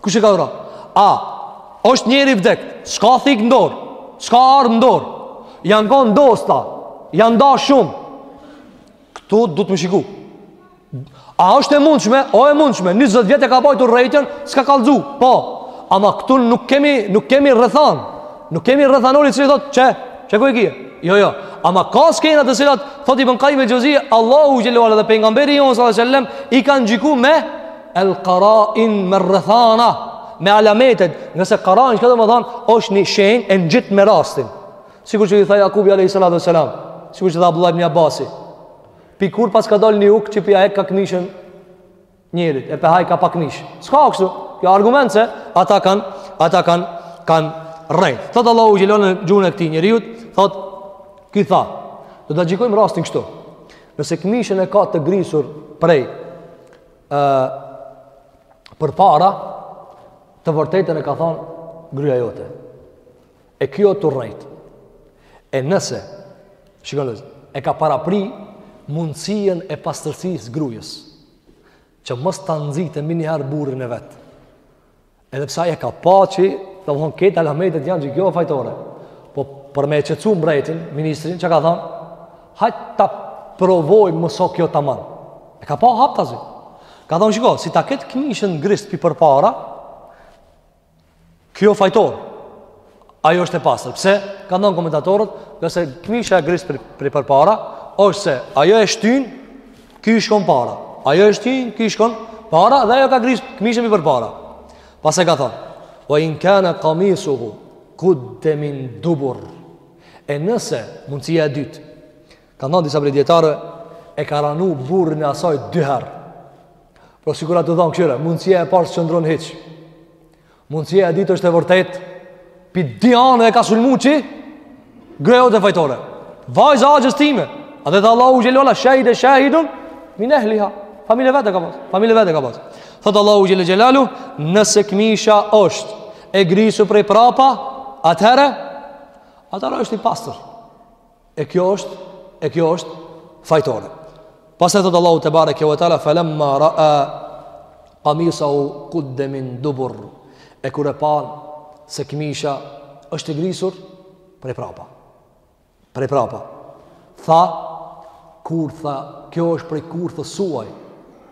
Kush e ka vra? A është njeri i vdekt, s'ka thik në dorë, s'ka armë në dorë. Jan kon dosta. Jan da shumë. Këtu duhet me shiku. A është e mundshme? O e mundshme, 20 vjet e ka bajt urrejtjen, s'ka kallzu. Po. Ama këtu nuk kemi nuk kemi rrethan. Nuk kemi rrethanori i cili thotë, "Qe, qe ku e ke?" Jo, jo. Ama ka skena të cilat thotë Ibn Qayyim el-Xheuzije, Allahu xhele ue ala dhe pejgamberi jon sallallahu alaihi wasallam i kanë gjiku me El Qara'in me rrethana, me alametet, nëse Qara'in çka do të thonë, është një shenjë e ngjit me rastin. Sikur që i tha Jakubi alayhi salatu wasalam, sikur që tha Abdullah ibn Abbasi. Pi kur paska dalë një uk që pia heka këmishën njerit, e pe hajka pa këmish. Ska o kështu, kjo o argument se ata kanë, ata kanë, kanë rrejt. Thotë Allahu xhele ue ala në gjuhën e këtij njeriut, thotë, ky tha, do të gjikojmë rastin kështu. Nëse këmishën e ka të grisur prej, ë përpara të vërtetën e ka thonë gruaja jote. E ky o tu rrejt. E nëse, shiko, e ka parapri mundësien e pastërtisë grujës, që mos ta nxitë menjiherë burrin e vet. Edhe pse ai e ka pa që, domthon këta alametet janë që kjo o fajtore. Po për me e qetësu mbretin, ministrin, çka ka thonë, hajt ta provojmë mos o kjo tamam. E ka pa haptazi. Ka thonë, shiko, si ta ketë këmishën grist pi përpara, ky o fajtor. ajo është e pastër. Pse? Kanë thonë komentatorët, se këmisha e grisë prej përpara, është se ajo e shtyn, ky i shkon para. Ajo e shtyn, ky i shkon para, dhe ajo ka grisë këmishën pi përpara. Pastaj ka thonë, ue in kane kamisuhu, kudde min dubur. E nëse, mundësia e dytë, kanë thonë disa prej dijetarëve, e ka ranu burrin e asaj dy herë. Pra, sikur tu thonë këqyre, mundësia e parë s'qëndron hiç. Mundësia e ditë është e vërtet Pi dy ane e ka sulmu që gruja jote o fajtore Vajza e axhës tim Edhe tha Allahu xhele ue ala shehide shahidun Min ehliha Familje t'vet e ka pas Familje t'vet e ka pas Thotë Allahu xhele xhelaluhu Nëse këmisha është E grisu prej prapa Atëherë Atëherë është i pastër E kjo është, e kjo është fajtore. Pastaj thot Allahu tebareke ve teala falamma raa qamisahu qudda min dubur. E kur e pa se këmisha është e grisur prej prapa. Prej prapa. Tha kurtha, kjo është prej kurthës suaj.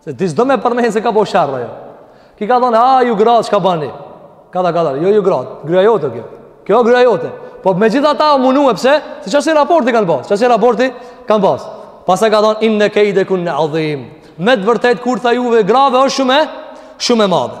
Se ti s'do me përmenë se ka bo sherr ajo. Ky ka thonë, a ju gratë çka bani. Kadha, kadha, jo ju gratë, gruja jote kjo. Kjo gruja jote. Po megjithatë u munue pse, se qasi raporti kanë pas, qasi raporti kanë pas. Pastaj ka thonë, inne kejdekunne adhim. Me të vërtet kurtha juve grave është shumë, shumë e madhe.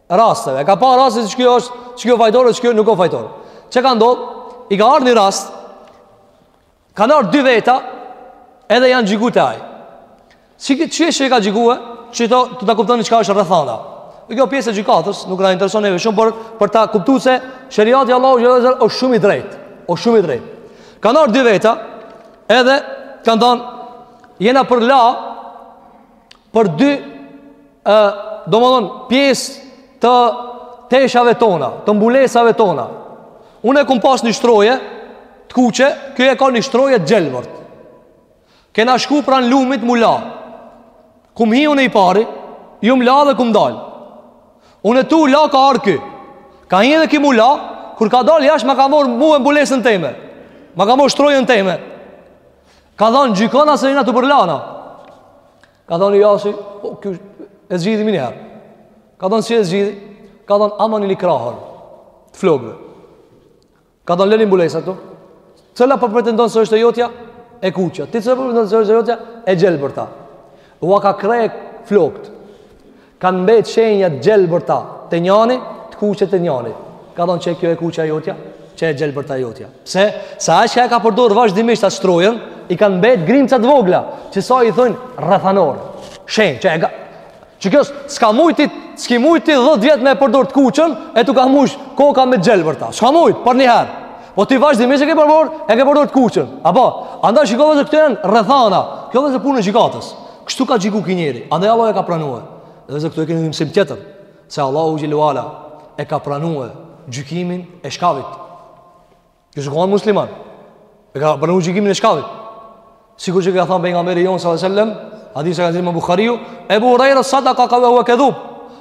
rasteve. Ka pas raste që kjo është, që kjo fajtore, që kjo nuk o fajtore. Që ka ndodhë, i ka ardhë një rast, kanë ardhë dy veta, edhe janë gjyku te aj. Që, që e që i ka gjykue, që të, të ta kuptoni çka është rrethana. Kjo pjesë e gjykatës, nuk na intereson neve shumë, por për ta kuptu se sheriati i Allahut xhelle ve ala është shumë i drejtë. është shumë i drejtë. Kanë ardhë dy veta, edhe kanë thonë, jena përla, për dy ë domthon pjesë të teshave tona, të mbulesave tona. Unë e kum pas një shtroje të kuqe, ky e ka një shtroje të gjelbërt. Kena shku pran lumit mu la. Kum hi unë i pari, jum la dhe kum dal. Unë e tu la ka ardh ky. Ka hi edhe ky mu la, kur ka dal jasht ma ka mor mue mbulesën teme. Ma ka mor shtrojën teme. Ka thonë gjykona se jena t'u përla na. Ka thonë Ijasi, po, kjo e zgjidhi menjëherë. Ka thonë si e zgjidhi, ka thonë amani ni krahën të flokëve. Ka thonë leni mbulesat këtu. Cila për po pretendon se është e jotja, e kuqja. Ti cila për po pretendon se është e jotja, e gjelbërta. Ua ka kreh flokët. Kanë mbet shenja të gjelbërta te njani, të kuqe te njani. Ka thonë qekjo e kuqja e jotja, që e gjelbërta e jotja. Pse? Se aj që e ka përdorë vazhdimisht atë shtrojën, i kanë mbet grimca t'vogla, qësaj i thonë rrethanor. Shenjë, që e ka... Që kjo s'ka mujti, s'ki mujt ti dhetë vjet me e përdorë të kuqën, e t'u ka mush koka me gjelbërta. S'ka mujt, për njëherë. Po ti vazhdimisht e ke përdorë, e ke përdorë të kuqën. Apo, andaj shikove se këto janë rrethana. Kjo dhe se punë e gjykatës. Kështu ka gjyku ky njeri, andaj Allahu e ka pranue. Edhe këtu e keni një mësim tjetër, se Allahu xhelle ve ala e ka pranue gjykimin e shkavit. Ky s'u kon musliman, e ka pranue gjykimin e shkavit. Sikur që ka thanë pejgamberi jonë salallahu alejhi ve selem, hadithin e ka imam Buhariu, Ebu Hurejre sadakake ve huve kedhub.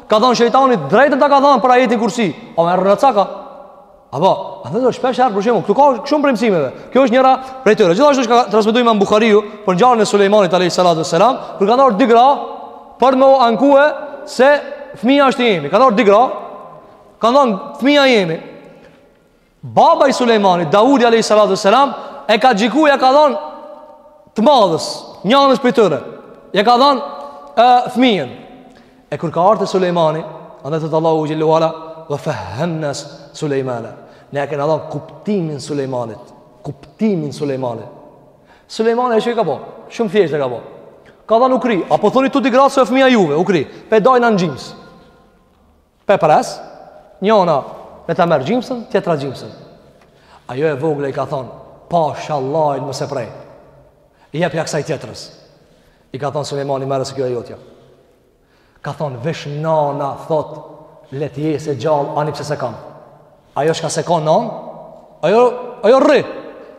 Ka thanë shejtani, drejtën ta ka thanë për ajetin kursi, ama rrenacak a. Apo, a thënë shpesh herë për shembull, këtu ka shumë prej mësimeve. Kjo është njëra prej tyre. Gjithashtu ka transmetu Imam Buhariu për ngjarjen e Sulejmanit alayhis salatu wassalam, kur kanë ardhur dy gra për me u anku se fëmija është i jemi. Kanë ardhur dy gra, kanë thënë fëmija i jemi. Baba i Sulejmanit, Daudi alayhis salatu wassalam, e ka gjyku ja ka dhënë të madhës, njënës prej tyre. Ja ka dhënë fëmijën. E kur ka ardhur Sulejmani, andaj thot Allahu xhele ue ala, "Wa fahamna Sulejmana." Ne ia kena dhanë kuptimin Sulejmanit, kuptimin Sulejmanit. Sulejmani çka ka bo, shumë thjesht e ka bo. Ka thanë n rregull, apo thoni të dy gratë se fëmia juve, n rregull, pe daj në gjims. Pe pres, njëna le ta merr gjimsën, tjetra gjimsën. Ajo e vogla i ka thon, "Pash Allahin mos e prej." Jepja kësaj tjetrës. I ka thonë Sulejmani merre se kjo e jotja. Ka thonë veç nana thot le të jes gjallë ani pse s'e kam. Ajo çka s'e ka nan, ajo ajo rri.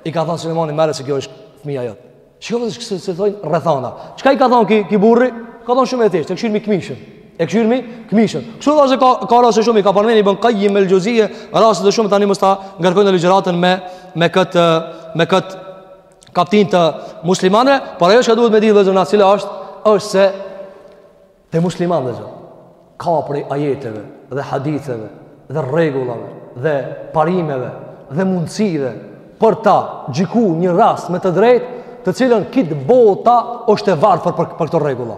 I ka thonë Sulejmani merre se kjo është fëmia jot. Shikoj se, se thonë rrethana. Çka i ka thonë ki, ki burri? Ka thonë shumë e thjeshtë, e kshyrim këmishën. E kshyrim këmishën. Kështu vazhdo ka ka raste shumë i ka përmendë Ibn Qayyim el-Xheuzij, raste të shumta mos ta ngarkojmë ligjëratën me me kët me kët kaptin të muslimanëve, por ajo që duhet me ditë vllezër, ajo cila është është se te muslimanët vllezër, ka prej ajeteve dhe haditheve dhe rregullave dhe parimeve dhe mundësive për ta gjyku një rast me të drejtë, të cilën krejt bota është e varfër për për këto rregulla.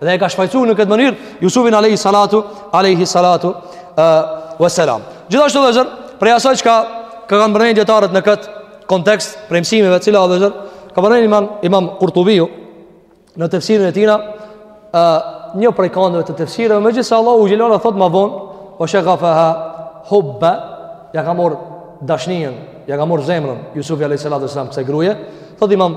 Dhe e ka shfajësu në këtë mënyrë Jusufin alayhi salatu alayhi salatu wa salam. Gjithashtu vllezër, prej asaj çka ka kanë përmend dijetarët në këtë kontekst prej mësimeve të cilat vllezër, ka përmend imam imam Kurtubiu në tefsirin e tij në një prej kandeve të tefsirëve, megjithëse Allahu xhele ue ala thot ma vonë, ue shegafeha hubba, ja ka marrë dashninë, ja ka marrë zemrën, Jusufi a.s. ksaj gruje, thot imam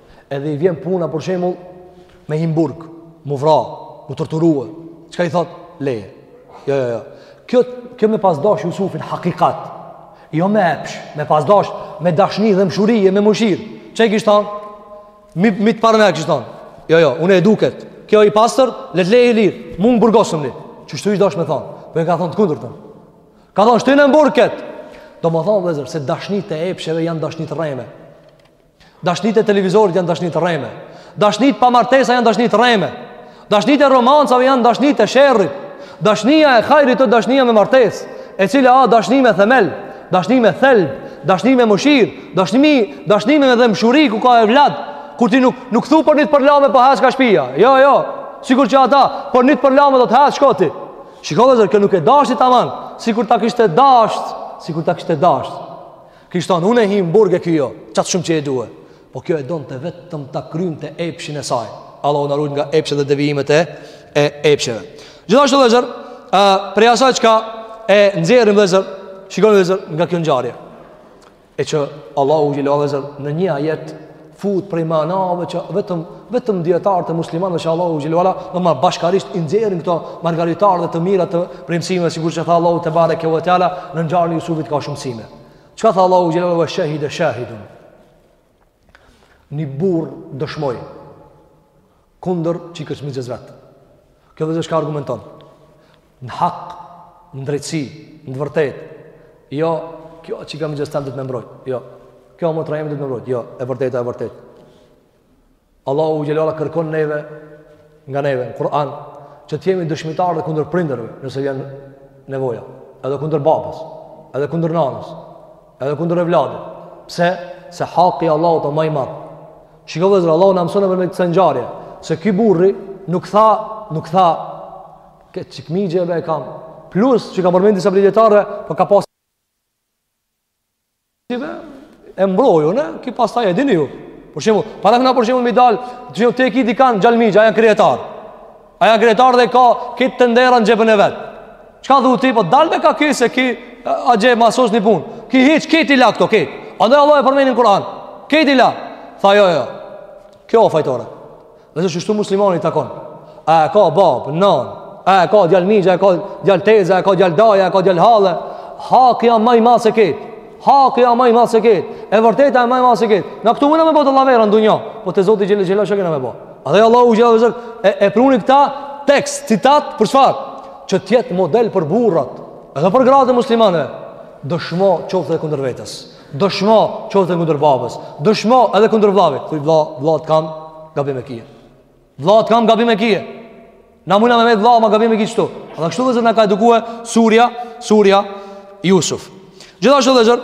Edhe i vjen puna për shembull me hi n'burg, m'u vra, m'u torturu. Çka i thot? Leje. Jo, jo, jo. Kjo kjo me pas dash Jusufin hakikat. Jo me epsh, me pas dash me dashni dhe me mshirë, me mëshirë. Çka kish thon? Mu mu të parën kish thon. Jo, jo, unë e deshta. Kjo i pastër, le të del i lirë. Mu burgosumni. Qeshtu ish dash me thon. Po e ka thon të kundërtën. Ka thon shtije n'burg këtë. Domethonë vllezër se dashnitë e epsheve janë dashni të rreme. Dashnit e televizorit janë dashnit rreme. Dashnit pa martesa janë dashnit rreme. Dashnit e romancave janë dashnit e sherrit. Dashnia e hajrit o dashnia me martesë, e cila a dashni me themel, dashni me thelb, dashni me mëshir, dashni, dashni me dhembshuri ku ka evlad, kur ti nuk, nuk thu për një të përlame po hec ka shpia. Jo, jo, sikur që ata, për një të përlame do të hec shkoti. Shiko vllezër, kjo nuk e dashti taman, sikur ta kishte dashtë, sikur ta kishte dashtë. Kish thonë, unë e hi në burg e ki jo, qaq shumë që e duhe. Po kjo e donte vetëm ta krynte epshin e saj. Allahu na rujt nga epshet dhe devijimet e, e epsheve. Gjithashtu vllezër, e, prej asaj çka e nxjerrim vllezër, shikoni vllezër nga kjo ngjarje. E që Allahu xhelle vllezër, në një ajet fut prej manave që vetëm vetëm dijetarët e muslimanëve që Allahu xhelle ve ala do ma bashkarisht i nxjerrin këto margaritar dhe të mira të prej mësimeve sikur që tha Allahu te bareke ve teala në ngjarjen e Yusufit ka shumë mësime. Çka tha Allahu xhelle ve ala ve shahide shahidun. Ni burr dëshmoi. kundër çikës mixhës vet. Kjo vllezër çka argumenton? Në hak, në drejtësi, në të vërtetë. Jo, kjo çika mixhës tan do të më mbroj. Jo. Kjo motra jeme do të më mbroj. Jo, e vërteta e vërtetë. Allahu xhelle ve ala kërkon neve nga neve në Kur'an që të jemi dëshmitarë dhe kundër prindërve nëse vjen nevoja, edhe kundër babës, edhe kundër nanës. Edhe kundër evladit. Pse? Se haki Allahut a ma i madh. Shiko vllezër, Allahu na mëson e përmes kësaj ngjarje. Se ki burri nuk tha, nuk tha, kjo çikë mixhe e kam. Plus, që ka përmend disa prej dijetarëve, për po ka pas... E mbroju, ne? Ki pastaj e dini ju. Për shembull, para këna për shembull mi dal, që ti ki dikan djal mixhe, ai a kryetar. Ai a kryetar dhe ka kejt tenderat në xhepin e vet. Çka thu ti, po dal me ka ki se ki edhe ma sos një punë. Ki hiç, kejt i la këto, kejt. Andaj Allahu e përmen në Kur'an, kejt i la. Tha jo, jo, kjo o fajtore. Dhe kështu muslimanit i takon. A e ka babë, nanë, a e ka djalë mixha, a e ka djalë teza, a e ka djalë daja, a e ka djalë halle. Haki a ma i madh se kejt. Haki a ma i madh se kejt. E vërteta a ma e madhe se kejt. Na këtu muna me bo dallavera n'dunja. Po te Zoti xhelle xhelal çka kena me bo. Andaj Allahu xhelle vllezër e, e pruni këta tekst citat për çfarë? Që të jetë model për burrat, edhe për gratë muslimane. Dëshmo qoftë kundër vetes. Dëshmo qoftë kundër babës. Dëshmo edhe kundër vllavit. Thuaj vlla, vlla të kam gabim e kie. Vlla të kam gabim e kije Na muna me vetë vlla ma gabim e kije qëtu A da kështu vllezër na ka edukue Surja, surja Jusuf Gjithashtu vllezër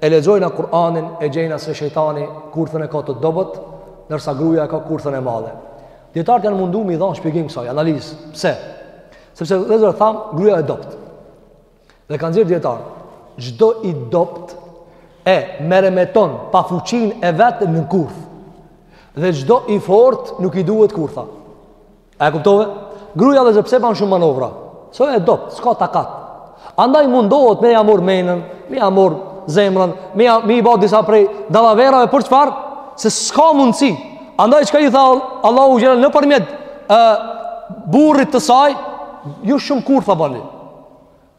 E lexojna Kur'anin e gjejna se shejtani kurthën e ka të dobët, ndërsa gruaja ka kurthën e madhe. Dijetarët janë munduar me i dhon shpjegim kësaj, analizë. Pse? Sepse vëllazër thamë gruaja e dobët. Dhe kanë nxjerrë dijetarët, çdo i dobët e meremeton pafuqinë e vet në kurth. Dhe çdo i fort nuk i duhet kurtha. A e kuptove? Gruja vëllazër pse ban shumë manovra. Se e dobët, s'ka takat. Andaj mundohet me ia marrë menën, me ia marrë zemrën, me, ja, me i ba disa prej dalaverave për çfarë, se s'ka mundësi. Andaj çka i tha Allahu xhelal nëpërmjet e, burrit të saj, ju shumë kurtha bani.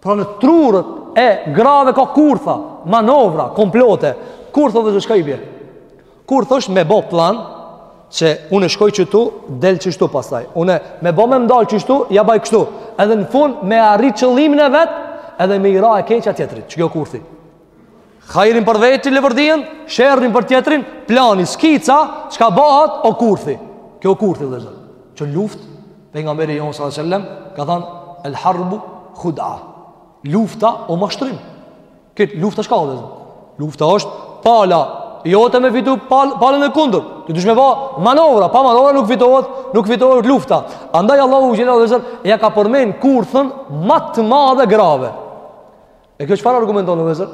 Pra në trurët e grave ka kurtha, manovra, komplote. Kurtha vëllazër çka i bje. Kurth është me bo plan, që unë shkoj qëtu, del qështu pastaj. Unë me bo me m'dal qështu, ja baj kështu. Edhe në fund me arri qëllimin e vet, edhe me i ra e keqja tjetrit. Qëkjo kurthi. Hajrin për vetin leverdien, sherrin për tjetrin, plani skica çka bëhet o kurthi. Kjo kurthi vëllazër. Që n'luftë pejgamberi jonë sallallahu alajhi wasallam ka thënë el harbu khuda. Lufta o mashtrim. Kët lufta çka vëllazër. Lufta është pala jote me fitu pal, palën e kundër. Ti duhet me ba manovra, pa manovra nuk fitohet, nuk fitohet lufta. Andaj Allahu xhelalu vëllazër ja ka përmend kurthën ma të madhe grave. E kjo çfarë argumenton vëllazër?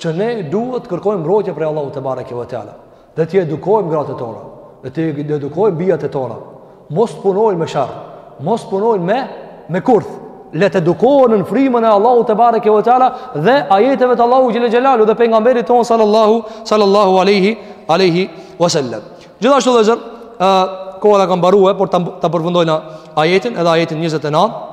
Që ne duhet të kërkojmë mbrojtje prej Allahut tebareke ve teala. Dhe t'i edukojmë gratë tona, dhe t'i edukojmë bijat e tona. Mos t'punojnë me sherr, mos t'punojnë me me kurth. Le të edukohen në frymën e Allahut tebareke ve teala dhe ajeteve të Allahut xhel xhelalu dhe pejgamberit tonë sallallahu sallallahu alaihi alaihi wasallam. Gjithashtu vëllazër, ë koha na ka mbarue, por ta ta përfundojna ajetin, edhe ajetin 29.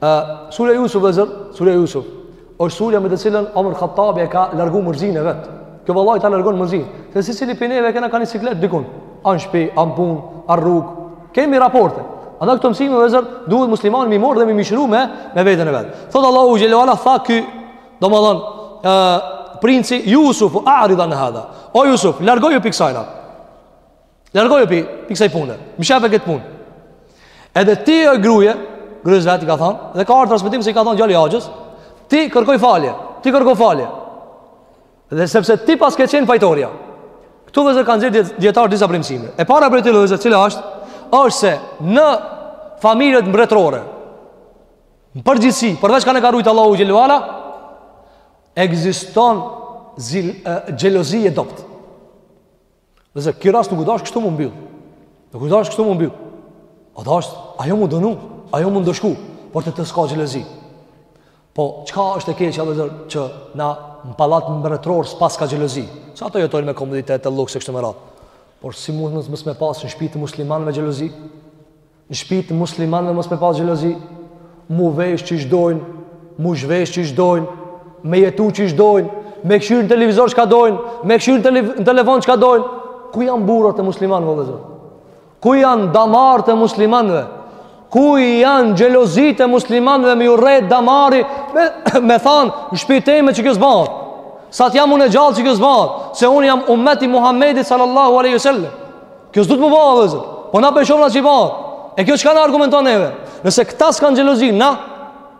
Ë Surja Jusuf vëllazër, Surja Jusuf. Është surja me të cilën Omar Khattabi e ka larguar mërzinë e vet. Kjo vallahi ta largon mërzinë. Se secili pi neve e kena ka ni siklet dikun. A n'shtëpi, a n'punë, a n'rrugë. Kemi raporte. Andaj këto mësime vëllazër duhet muslimani me i marrë dhe me i mishru me me veten e vet. Thotë Allahu xhele ve ala tha ky, domethën ë princi Jusufu a'rid an hadha. O Jusuf, largoju pi ksajna. Largoju pi, pi kësaj pune. Mshefe këtë punë. Edhe ti o gruje, grujes vet i ka thonë, dhe ka ardhë transmitim se i ka thonë djali i axhës, ti kërko falje, ti kërko falje. Dhe sepse ti paske qenë fajtorja. Këtu vëllazër kanë nxjerrë dijetarët disa prej mësimeve. E para prej tyre vëllazër cila është, është se në familjet mbretërore, në përgjithësi, përveç kan e ka rujtë Allahu xhele ve ala, ekziston xhelozi e dobët. Vllezër, ky rast nuk u dasht kështu m'u mbyll. Nuk u dasht kështu m'u mbyll. U dasht ajo m'u dënu, ajo m'u ndëshku, por te to s'ka xhelozi. Po, çka është e keqe, vllezër, që na në pallat mbretëror s'paska xhelozi. Se ato jetojnë me komoditet e luks e kështu me radhë. Por si mund mos me pasë në shpi të muslimanëve xhelozi? Në shpi të muslimanëve mos me pas xhelozi, m'u vesh qysh dojnë, m'u zhvesh qysh dojnë, me jetu qysh dojnë, me këshyr në televizor çka dojnë, me këshyr në telefon çka dojnë. Ku janë burrat e muslimanëve, vllezër? Ku janë damarët e muslimanëve? Ku janë xhelozitë e muslimanëve me ju rreh damari me, me thanë, në shpi teme qikjo s'bahet? Sa të jam unë e gjallë qikjo s'bahet? Se unë jam umeti i Muhammedit sallallahu aleyhi sallam. Kjo s'duhet m'u ba, vllezër. Po na po e shohim si bahet. E kjo çka na argumenton neve? Nëse këta s'kanë xhelozi, na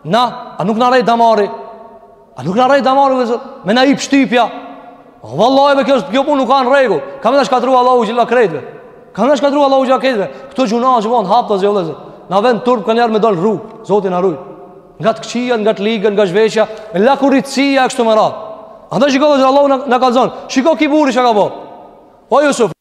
na a nuk na rreh damari? A nuk na rreh damari, vllezër? Me na i pshtypja. Vallahi me kjo kjo punë nuk ka në rregull. Ka me shkatrru Allahu xhele krejtve. Ka me shkatrru Allahu xhele krejtve. Këto gjynahe që bohen haptazi, vllezër. Na vjen turp kanë ardhur me dal rrug. Zoti na ruajt. Nga të këqija, nga të ligat, nga zhveshja, me lakuriqësia kështu me radhë. Andaj shikoni se Allahu na, na kallzon. Shikoni ky burri çka ka bë. O Yusuf,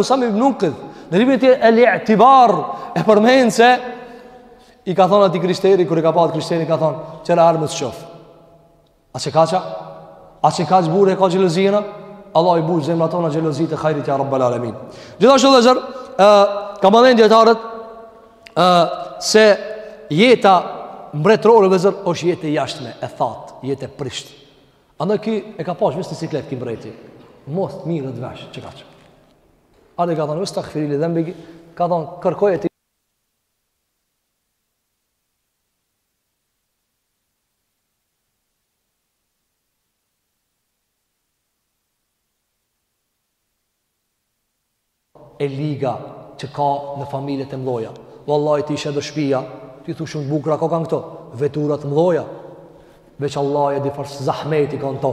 Usame ibn Munkidh Në librin e tij El I'tibar e përmend se i ka thonë atij krishteri kur e ka pa krishteri ka thonë tjera herë mos t'shof. A qikaq a? A qikaq burrë e ka xhelozinë a? Allahu i mbushtë zemrat tona xhelozi të hajrit ja rabbel alemin. Gjithashtu vllezër, kanë thënë dijetarët, se jeta mbretërore vllezër, është jetë e jashtme, e thatë, jetë e prishtë. Andaj ky e ka pasë veç siklet ky mbreti, mos të mirret vesh, qikaq. Edhe ka thonë, vestagfiri li dhenbiki, ka thonë, kërkoj e ti. e liga që ka në familjet e mdhoja Wallahi ti i sheh do shpia ti thu shumë të bukura ka kanë këto veturat e mdhoja veç Allahu e di çfarë zahmeti kanë kto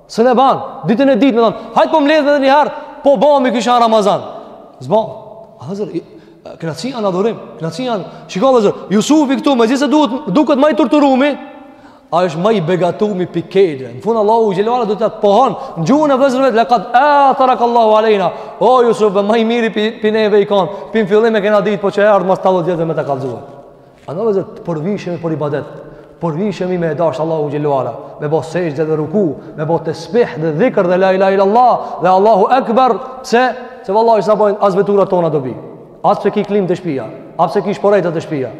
Se ne ban, ditën e dytë me thonë, hajt po mledhëm edhe njëherë, po bojmë kësha Ramazan. S'ban, vllezër, kënaqsia n'adhurim, kënaqsia n', shiko vllezër, Jusufi këtu, megjithëse duhet, duket ma i torturumi, asht ma i begatumi pi krejtve. Në fund Allahu xhele ve ala do ta pohon, në gjuhën e vllezërve, lekad etharak Allahu alejna, o Jusuf, ma i miri pi, pi neve je kanë, pi në fillim e kena ditë, po qe, ardhëm mas tetëdhetë vjetëve me ta kallzue. A do veç të përvishemi për ibadet, përvishemi me e dasht Allahun xhel-le ala, me bo sexhde dhe ruku, me bo tespih dhe dhikër dhe la ilahe il-lallah dhe Allahu Ekber, se, se vallahi s'ta bojnë as veturat tona dobi, as pse ki klim të shpia, as pse ki shporeta të shpia,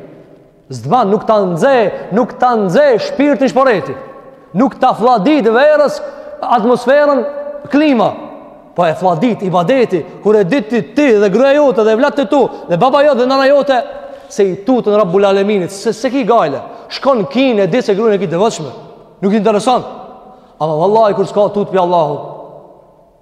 s'ta ban nuk ta nxe, nuk ta nxe shpirtin shporeti, Nuk ta flladit verës atmosferën klima. Po e flladit ibadeti, kur e di ti, ti dhe gruaja jote dhe vllaztë tu dhe baba jot dhe nana jote se i tuten Rabbul Aleminit, se s'e ki gajle. Shkon në Kinë e di se gruan e ki t'devotshme. Nuk i intereson. Ama vallahi kur s'ka tut pi Allahut.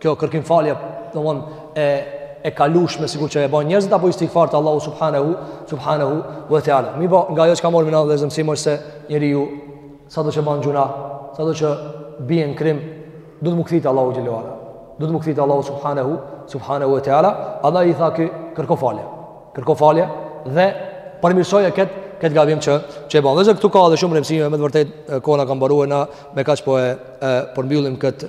kjo kërkim falje, domethënë e e kalushme sikur që e bëjnë njerëzit apo istighfar te Allahu subhanahu subhanahu wa taala. Mirëpo nga ajo që ka marrë në vëzhgim se njeriu sado që bën gjynah, sado që bën krim, do t'mu kthy te Allahu xhel-le ala. Do t'mu kthy te Allahu subhanahu subhanahu wa taala. Allahu i tha që kërko falje. Kërko falje dhe përmirësoje kët kët gabim që që e bën. Dhe këtu ka edhe shumë rëndësi me të vërtet koha ka mbaruar na me kaq po e përmbyllim kët